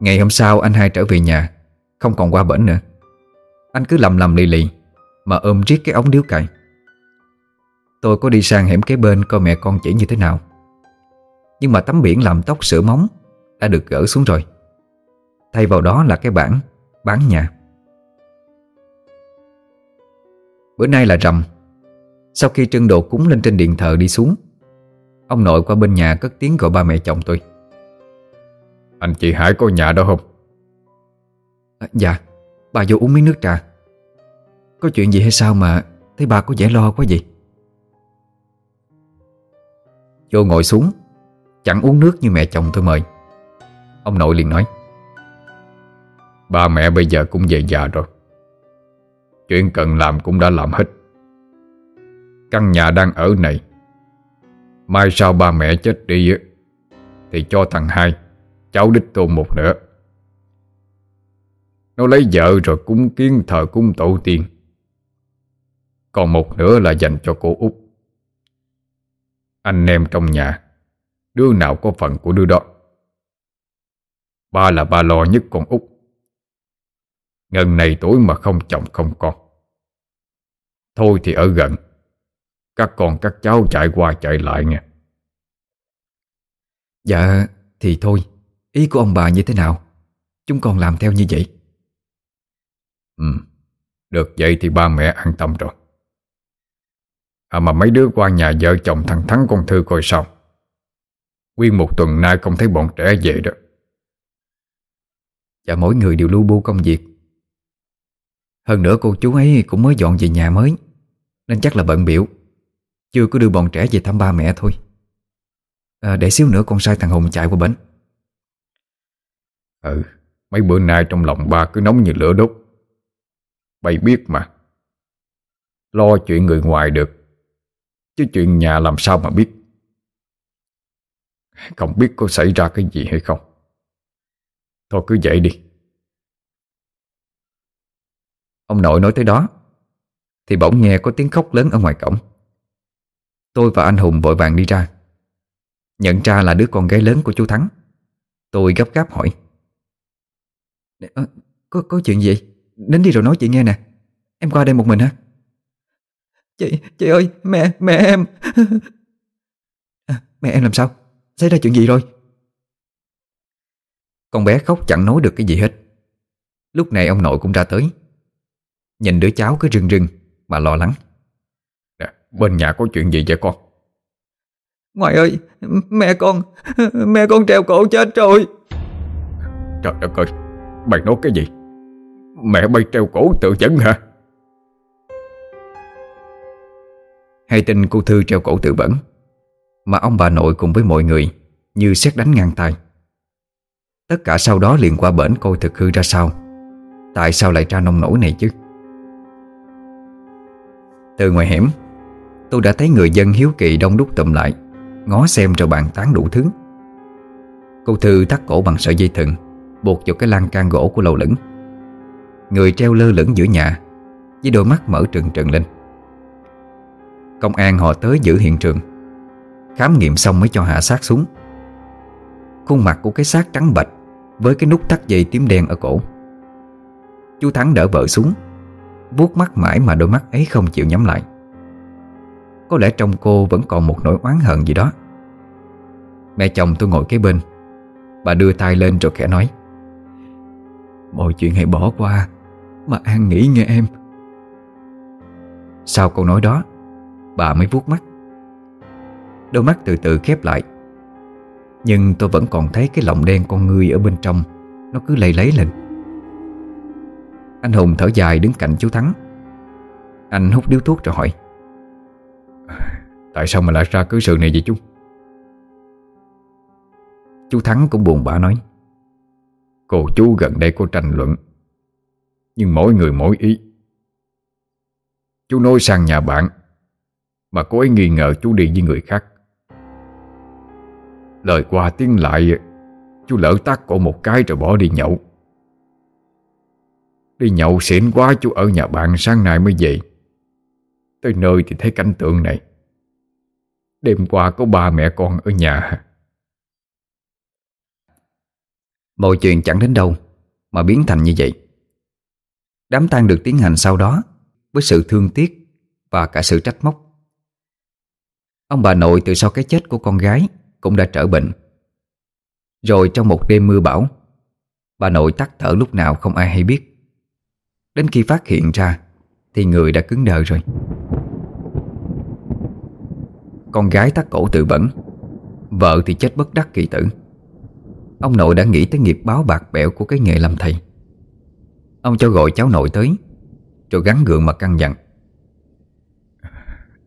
Ngày hôm sau, anh hai trở về nhà, Không còn qua bển nữa. Anh cứ lầm lầm lì lì Mà ôm riết cái ống điếu cày. Tôi có đi sang hẻm kế bên coi mẹ con chỉ như thế nào. Nhưng mà tấm biển làm tóc sửa móng Đã được gỡ xuống rồi. Thay vào đó là cái bảng, Bán nhà. Bữa nay là rằm. Sau khi trưng đồ cúng lên trên điện thờ đi xuống Ông nội qua bên nhà cất tiếng gọi ba mẹ chồng tôi. Anh chị Hải có nhà đâu không? à, Dạ Bà vô uống miếng nước trà. Có chuyện gì hay sao mà Thấy bà có vẻ lo quá gì Vô ngồi xuống Chẳng uống nước như mẹ chồng tôi mời. Ông nội liền nói Ba mẹ bây giờ cũng về già rồi Chuyện cần làm cũng đã làm hết. Căn nhà đang ở này. Mai sau ba mẹ chết đi Thì cho thằng hai, Cháu đích tôn một nữa Nó lấy vợ rồi cúng kiến thờ cúng tổ tiên. Còn một nữa là dành cho cô út. Anh em trong nhà, Đứa nào có phần của đứa đó? Ba là ba lo nhất con út. Ngần này tuổi mà không chồng không con. Thôi thì ở gần. Các con các cháu chạy qua chạy lại nha Dạ thì thôi. Ý của ông bà như thế nào? Chúng con làm theo như vậy. Ừ Được vậy thì ba mẹ an tâm rồi. À mà mấy đứa qua nhà vợ chồng thằng Thắng con Thư coi sao? Nguyên một tuần nay không thấy bọn trẻ về đó. Dạ mỗi người đều lưu bu công việc hơn nữa cô chú ấy cũng mới dọn về nhà mới Nên chắc là bận biểu. Chưa có đưa bọn trẻ về thăm ba mẹ thôi. À, Để xíu nữa con sai thằng Hùng chạy qua bến Ừ Mấy bữa nay trong lòng ba cứ nóng như lửa đốt. Bày biết mà. Lo chuyện người ngoài được Chứ chuyện nhà làm sao mà biết. Không biết có xảy ra cái gì hay không. Thôi cứ vậy đi. Ông nội nói tới đó. Thì bỗng nghe có tiếng khóc lớn ở ngoài cổng. Tôi và anh Hùng vội vàng đi ra. Nhận ra là đứa con gái lớn của chú Thắng. Tôi gấp gáp hỏi. À, có, có chuyện gì? Đến đi rồi nói chị nghe nè. Em qua đây một mình hả? Chị, chị ơi, mẹ, mẹ em. À, Mẹ em làm sao? Xảy ra chuyện gì rồi? Con bé khóc chẳng nói được cái gì hết. Lúc này ông nội cũng ra tới. Nhìn đứa cháu cứ rưng rưng Mà lo lắng. Nè, Bên nhà có chuyện gì vậy con? Ngoại ơi Mẹ con Mẹ con treo cổ chết rồi. Trời đất ơi Mày nói cái gì? Mẹ bay treo cổ tự vẫn hả? Hay tin cô Thư treo cổ tự vẫn? Mà ông bà nội cùng với mọi người Như xét đánh ngang tay. Tất cả sau đó liền qua bển coi thực hư ra sao. Tại sao lại ra nông nổi này chứ từ ngoài hẻm, Tôi đã thấy người dân hiếu kỳ đông đúc tụm lại, Ngó xem rồi bàn tán đủ thứ. Cô Thư thắt cổ bằng sợi dây thừng, Buộc vào cái lan can gỗ của lầu lửng. Người treo lơ lửng giữa nhà, Với đôi mắt mở trừng trừng lên. Công an họ tới giữ hiện trường, Khám nghiệm xong mới cho hạ sát xuống. Khuôn mặt của cái xác trắng bạch Với cái nút thắt dây tím đen ở cổ. Chú Thắng đỡ vợ xuống vuốt mắt mãi mà đôi mắt ấy không chịu nhắm lại. Có lẽ trong cô vẫn còn một nỗi oán hận gì đó. Mẹ chồng tôi ngồi kế bên. Bà đưa tay lên rồi khẽ nói, Mọi chuyện hãy bỏ qua, Mà An nghĩ nghe em. Sau câu nói đó, Bà mới vuốt mắt. Đôi mắt từ từ khép lại. Nhưng tôi vẫn còn thấy cái lòng đen con người ở bên trong, Nó cứ lây lấy lên. Anh Hùng thở dài đứng cạnh chú Thắng. Anh hút điếu thuốc rồi hỏi, Tại sao mà lại ra cứ sự này vậy chú? Chú Thắng cũng buồn bã nói, Cô chú gần đây có tranh luận, Nhưng mỗi người mỗi ý. Chú nói sang nhà bạn, Mà cô ấy nghi ngờ chú đi với người khác. Lời qua tiếng lại, Chú lỡ tắt cổ một cái rồi bỏ đi nhậu. Đi nhậu xỉn quá, chú ở nhà bạn sáng nay mới về. Tới nơi thì thấy cảnh tượng này. Đêm qua có ba mẹ con ở nhà Mọi chuyện chẳng đến đâu Mà biến thành như vậy. Đám tang được tiến hành sau đó Với sự thương tiếc Và cả sự trách móc. Ông bà nội từ sau cái chết của con gái Cũng đã trở bệnh. Rồi trong một đêm mưa bão, Bà nội tắt thở lúc nào không ai hay biết. Đến khi phát hiện ra, Thì người đã cứng đờ rồi. Con gái tắt cổ tự vẫn, Vợ thì chết bất đắc kỳ tử. Ông nội đã nghĩ tới nghiệp báo bạc bẽo của cái nghề làm thầy. Ông cho gọi cháu nội tới, Rồi gắn gượng mà căng dặn.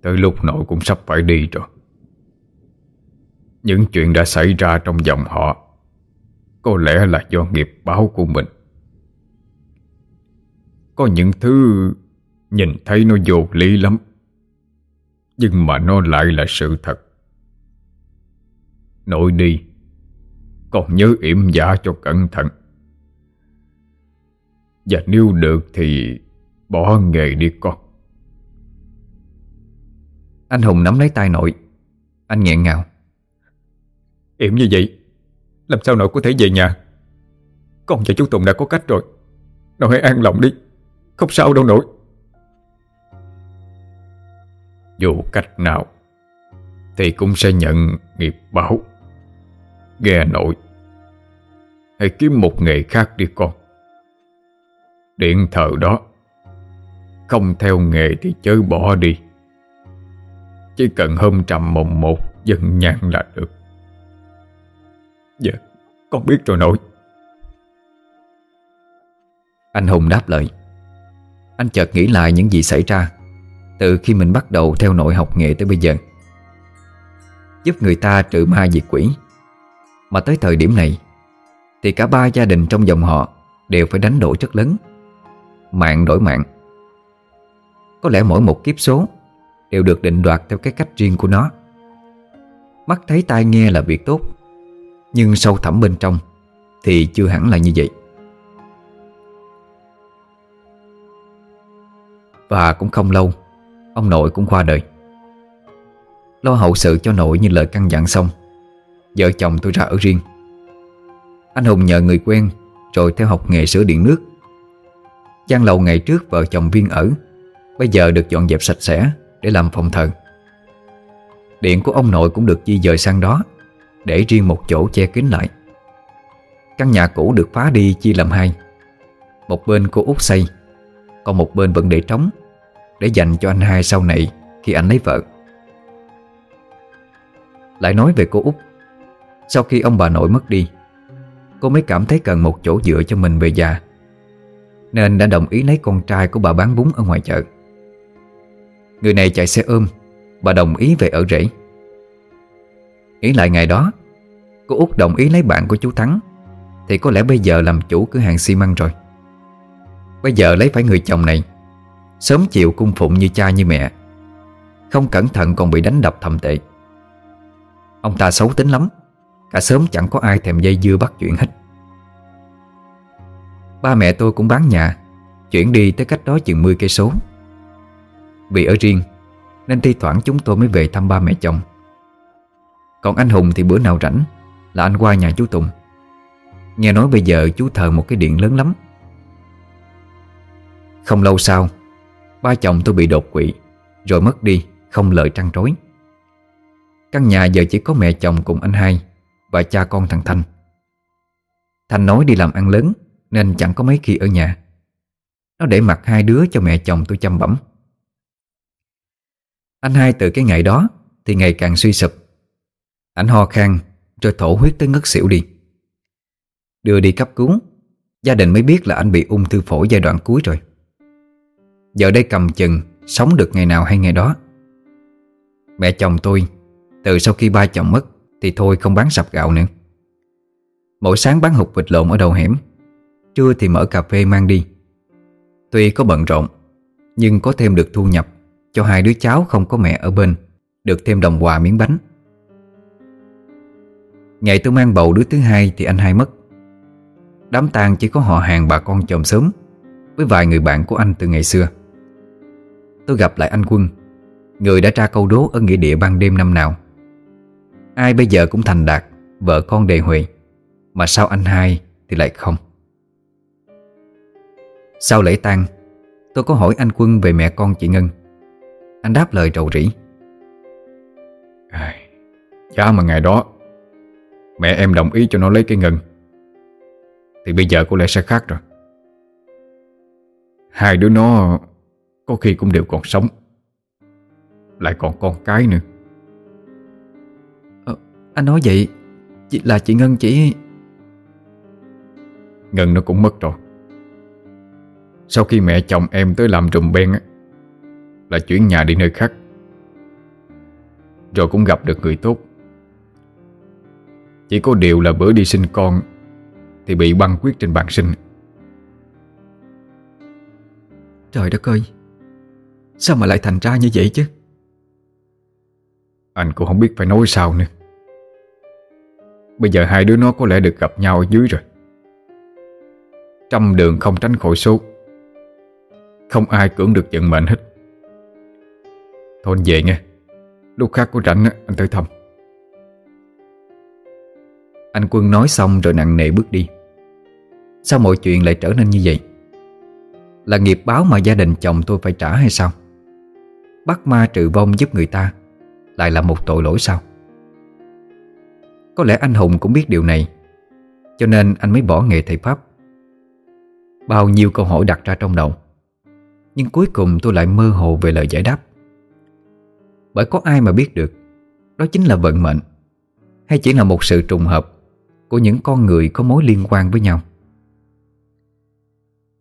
Tới lúc nội cũng sắp phải đi rồi. Những chuyện đã xảy ra trong dòng họ, Có lẽ là do nghiệp báo của mình. Có những thứ nhìn thấy nó vô lý lắm Nhưng mà nó lại là sự thật. Nội đi Còn nhớ yểm giả cho cẩn thận. Và nếu được thì bỏ nghề đi con. Anh Hùng nắm lấy tay nội. Anh nghẹn ngào. Yểm như vậy Làm sao nội có thể về nhà? Con và chú Tùng đã có cách rồi. Nội hãy an lòng đi không sao đâu nội. Dù cách nào, Thì cũng sẽ nhận nghiệp báo. Nghe nội. Hãy kiếm một nghề khác đi con. Điện thờ đó, Không theo nghề thì chớ bỏ đi. Chỉ cần hôm trầm mồng một, Dân nhang là được. Dạ Con biết rồi nội. Anh Hùng đáp lời. Anh chợt nghĩ lại những gì xảy ra, Từ khi mình bắt đầu theo nội học nghệ tới bây giờ. Giúp người ta trừ ma diệt quỷ. Mà tới thời điểm này, Thì cả ba gia đình trong dòng họ Đều phải đánh đổi rất lớn. Mạng đổi mạng. Có lẽ mỗi một kiếp số Đều được định đoạt theo cái cách riêng của nó. Mắt thấy tai nghe là việc tốt, Nhưng sâu thẳm bên trong Thì chưa hẳn là như vậy. Và cũng không lâu, Ông nội cũng qua đời. Lo hậu sự cho nội như lời căn dặn xong, Vợ chồng tôi ra ở riêng. Anh Hùng nhờ người quen Rồi theo học nghề sửa điện nước. Gian lầu ngày trước vợ chồng viên ở, Bây giờ được dọn dẹp sạch sẽ Để làm phòng thờ. Điện của ông nội cũng được di dời sang đó, Để riêng một chỗ che kín lại. Căn nhà cũ được phá đi chia làm hai. Một bên cô út xây, Còn một bên vẫn để trống. Để dành cho anh hai sau này Khi anh lấy vợ. Lại nói về cô út. Sau khi ông bà nội mất đi, Cô mới cảm thấy cần một chỗ dựa cho mình về già, Nên đã đồng ý lấy con trai của bà bán bún ở ngoài chợ. Người này chạy xe ôm, Bà đồng ý về ở rể. Nghĩ lại ngày đó, Cô út đồng ý lấy bạn của chú Thắng, Thì có lẽ bây giờ làm chủ cửa hàng xi măng rồi. Bây giờ lấy phải người chồng này Sớm chịu cung phụng như cha như mẹ. Không cẩn thận còn bị đánh đập thầm tệ. Ông ta xấu tính lắm, Cả sớm chẳng có ai thèm dây dưa bắt chuyện hết. Ba mẹ tôi cũng bán nhà, Chuyển đi tới cách đó chừng 10 cây số. Vì ở riêng, Nên thi thoảng chúng tôi mới về thăm ba mẹ chồng. Còn anh Hùng thì bữa nào rảnh, Là anh qua nhà chú Tùng. Nghe nói bây giờ chú thờ một cái điện lớn lắm. Không lâu sau Ba chồng tôi bị đột quỵ, Rồi mất đi, Không lời trăn trối. Căn nhà giờ chỉ có mẹ chồng cùng anh hai Và cha con thằng Thanh. Thanh nói đi làm ăn lớn Nên chẳng có mấy khi ở nhà. Nó để mặc hai đứa cho mẹ chồng tôi chăm bẩm. Anh hai từ cái ngày đó Thì ngày càng suy sụp. Ảnh ho khan Rồi thổ huyết tới ngất xỉu đi. Đưa đi cấp cứu, Gia đình mới biết là anh bị ung thư phổi giai đoạn cuối rồi. Giờ đây cầm chừng, Sống được ngày nào hay ngày đó. Mẹ chồng tôi, Từ sau khi ba chồng mất Thì thôi không bán sập gạo nữa. Mỗi sáng bán hụt vịt lộn ở đầu hẻm, Trưa thì mở cà phê mang đi. Tuy có bận rộn, Nhưng có thêm được thu nhập Cho hai đứa cháu không có mẹ ở bên, Được thêm đồng quà miếng bánh. Ngày tôi mang bầu đứa thứ hai Thì anh hai mất. Đám tang chỉ có họ hàng bà con chồng sớm, Với vài người bạn của anh từ ngày xưa. Tôi gặp lại anh Quân. Người đã tra câu đố ở nghĩa địa ban đêm năm nào. Ai bây giờ cũng thành đạt, Vợ con đề huệ Mà sao anh hai thì lại không? Sau lễ tang, Tôi có hỏi anh Quân về mẹ con chị Ngân. Anh đáp lời rầu rĩ. Giá mà ngày đó, Mẹ em đồng ý cho nó lấy cái Ngân. Thì bây giờ có lẽ sẽ khác rồi. Hai đứa nó có khi cũng đều còn sống. Lại còn con cái nữa. Ờ, Anh nói vậy chị Là chị Ngân chỉ. Ngân nó cũng mất rồi. Sau khi mẹ chồng em tới làm trùm ben á Là chuyển nhà đi nơi khác. Rồi cũng gặp được người tốt. Chỉ có điều là bữa đi sinh con Thì bị băng quyết trên bàn sinh. Trời đất ơi Sao mà lại thành ra như vậy chứ? Anh cũng không biết phải nói sao nữa. Bây giờ hai đứa nó có lẽ được gặp nhau ở dưới rồi. Trăm đường không tránh khỏi số. Không ai cưỡng được vận mệnh hết. Thôi anh về nghe. Lúc khác có rảnh anh tới thăm. Anh Quân nói xong rồi nặng nề bước đi. Sao mọi chuyện lại trở nên như vậy? Là nghiệp báo mà gia đình chồng tôi phải trả hay sao Bắt ma trừ vong giúp người ta Lại là một tội lỗi sao? Có lẽ anh Hùng cũng biết điều này, Cho nên anh mới bỏ nghề thầy Pháp. Bao nhiêu câu hỏi đặt ra trong đầu, Nhưng cuối cùng tôi lại mơ hồ về lời giải đáp. Bởi có ai mà biết được, Đó chính là vận mệnh, Hay chỉ là một sự trùng hợp Của những con người có mối liên quan với nhau?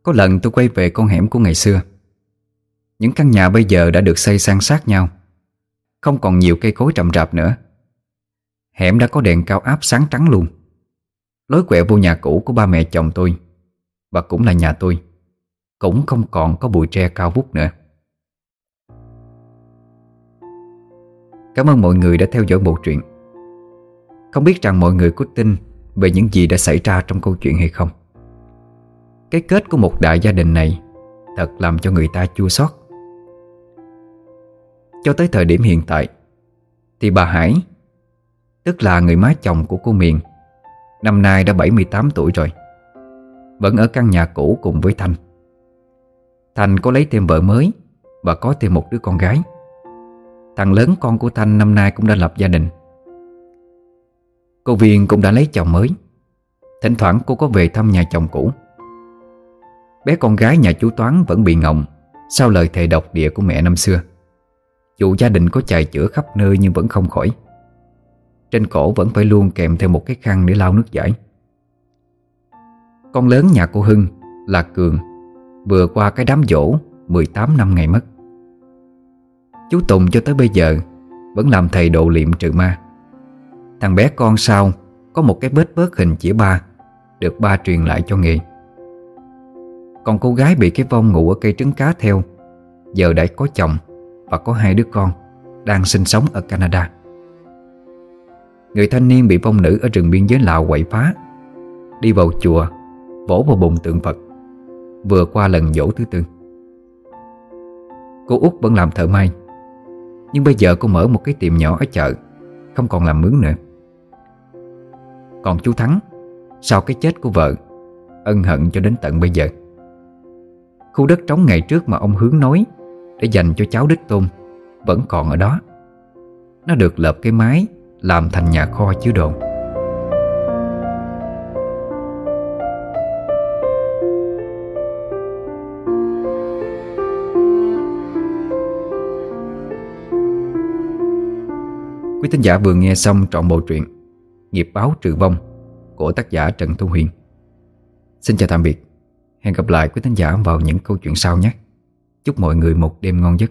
Có lần tôi quay về con hẻm của ngày xưa những căn nhà bây giờ đã được xây san sát nhau. Không còn nhiều cây cối trầm rạp nữa. Hẻm đã có đèn cao áp sáng trắng luôn. Lối quẹo vô nhà cũ của ba mẹ chồng tôi, Và cũng là nhà tôi, Cũng không còn có bụi tre cao vút nữa. Cảm ơn mọi người đã theo dõi bộ truyện. Không biết rằng mọi người có tin Về những gì đã xảy ra trong câu chuyện hay không. Cái kết của một đại gia đình này Thật làm cho người ta chua xót cho tới thời điểm hiện tại, Thì bà Hải, Tức là người má chồng của cô Miền, Năm nay đã 78 tuổi rồi, Vẫn ở căn nhà cũ cùng với Thanh. Thanh có lấy thêm vợ mới Và có thêm một đứa con gái. Thằng lớn con của Thanh năm nay cũng đã lập gia đình. Cô Viên cũng đã lấy chồng mới. Thỉnh thoảng cô có về thăm nhà chồng cũ. Bé con gái nhà chú Toán vẫn bị ngọng Sau lời thề độc địa của mẹ năm xưa dù gia đình có chạy chữa khắp nơi nhưng vẫn không khỏi. Trên cổ vẫn phải luôn kèm theo một cái khăn để lau nước giải. Con lớn nhà cô Hưng là Cường, Vừa qua cái đám dỗ 18 năm ngày mất. Chú Tùng cho tới bây giờ Vẫn làm thầy độ liệm trừ ma. Thằng bé con sau Có một cái bết bớt hình chĩa ba, Được ba truyền lại cho nghề. Còn cô gái bị cái vong ngủ ở cây trứng cá theo, Giờ đã có chồng. Và có hai đứa con Đang sinh sống ở Canada. Người thanh niên bị vong nữ ở rừng biên giới Lào quậy phá, Đi vào chùa, Vỗ vào bụng tượng Phật, Vừa qua lần dỗ thứ tư. Cô út vẫn làm thợ may, Nhưng bây giờ cô mở một cái tiệm nhỏ ở chợ, Không còn làm mướn nữa. Còn chú Thắng, Sau cái chết của vợ, Ân hận cho đến tận bây giờ. Khu đất trống ngày trước mà ông hướng nói để dành cho cháu đích tôn, Vẫn còn ở đó Nó được lợp cái mái, Làm thành nhà kho chứa đồ Quý thính giả vừa nghe xong trọn bộ truyện Nghiệp báo trừ vong của tác giả Trần Thu Huyền. Xin chào tạm biệt. Hẹn gặp lại quý thính giả vào những câu chuyện sau nhé. Chúc mọi người một đêm ngon giấc.